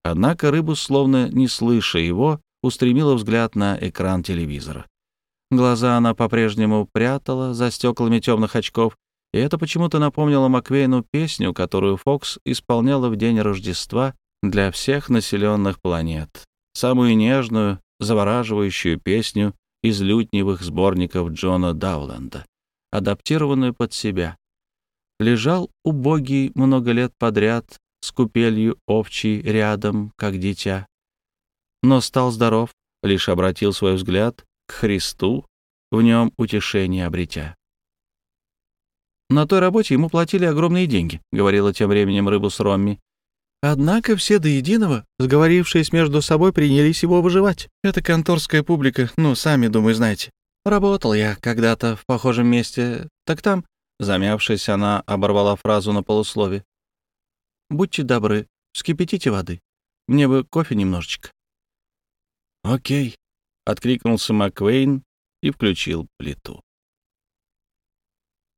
[SPEAKER 1] Однако Рыбус, словно не слыша его, устремила взгляд на экран телевизора. Глаза она по-прежнему прятала за стеклами темных очков, и это почему-то напомнило Маквейну песню, которую Фокс исполняла в день Рождества для всех населенных планет. Самую нежную, завораживающую песню из лютневых сборников Джона Дауленда, адаптированную под себя. Лежал убогий много лет подряд с купелью овчий рядом, как дитя. Но стал здоров, лишь обратил свой взгляд к Христу, в нем утешение обретя. На той работе ему платили огромные деньги, — говорила тем временем Рыбус Ромми. Однако все до единого, сговорившись между собой, принялись его выживать. Это конторская публика, ну, сами, думаю, знаете. Работал я когда-то в похожем месте, так там... Замявшись, она оборвала фразу на полуслове. «Будьте добры, вскипятите воды. Мне бы кофе немножечко».
[SPEAKER 2] «Окей», — откликнулся Маквейн и включил плиту.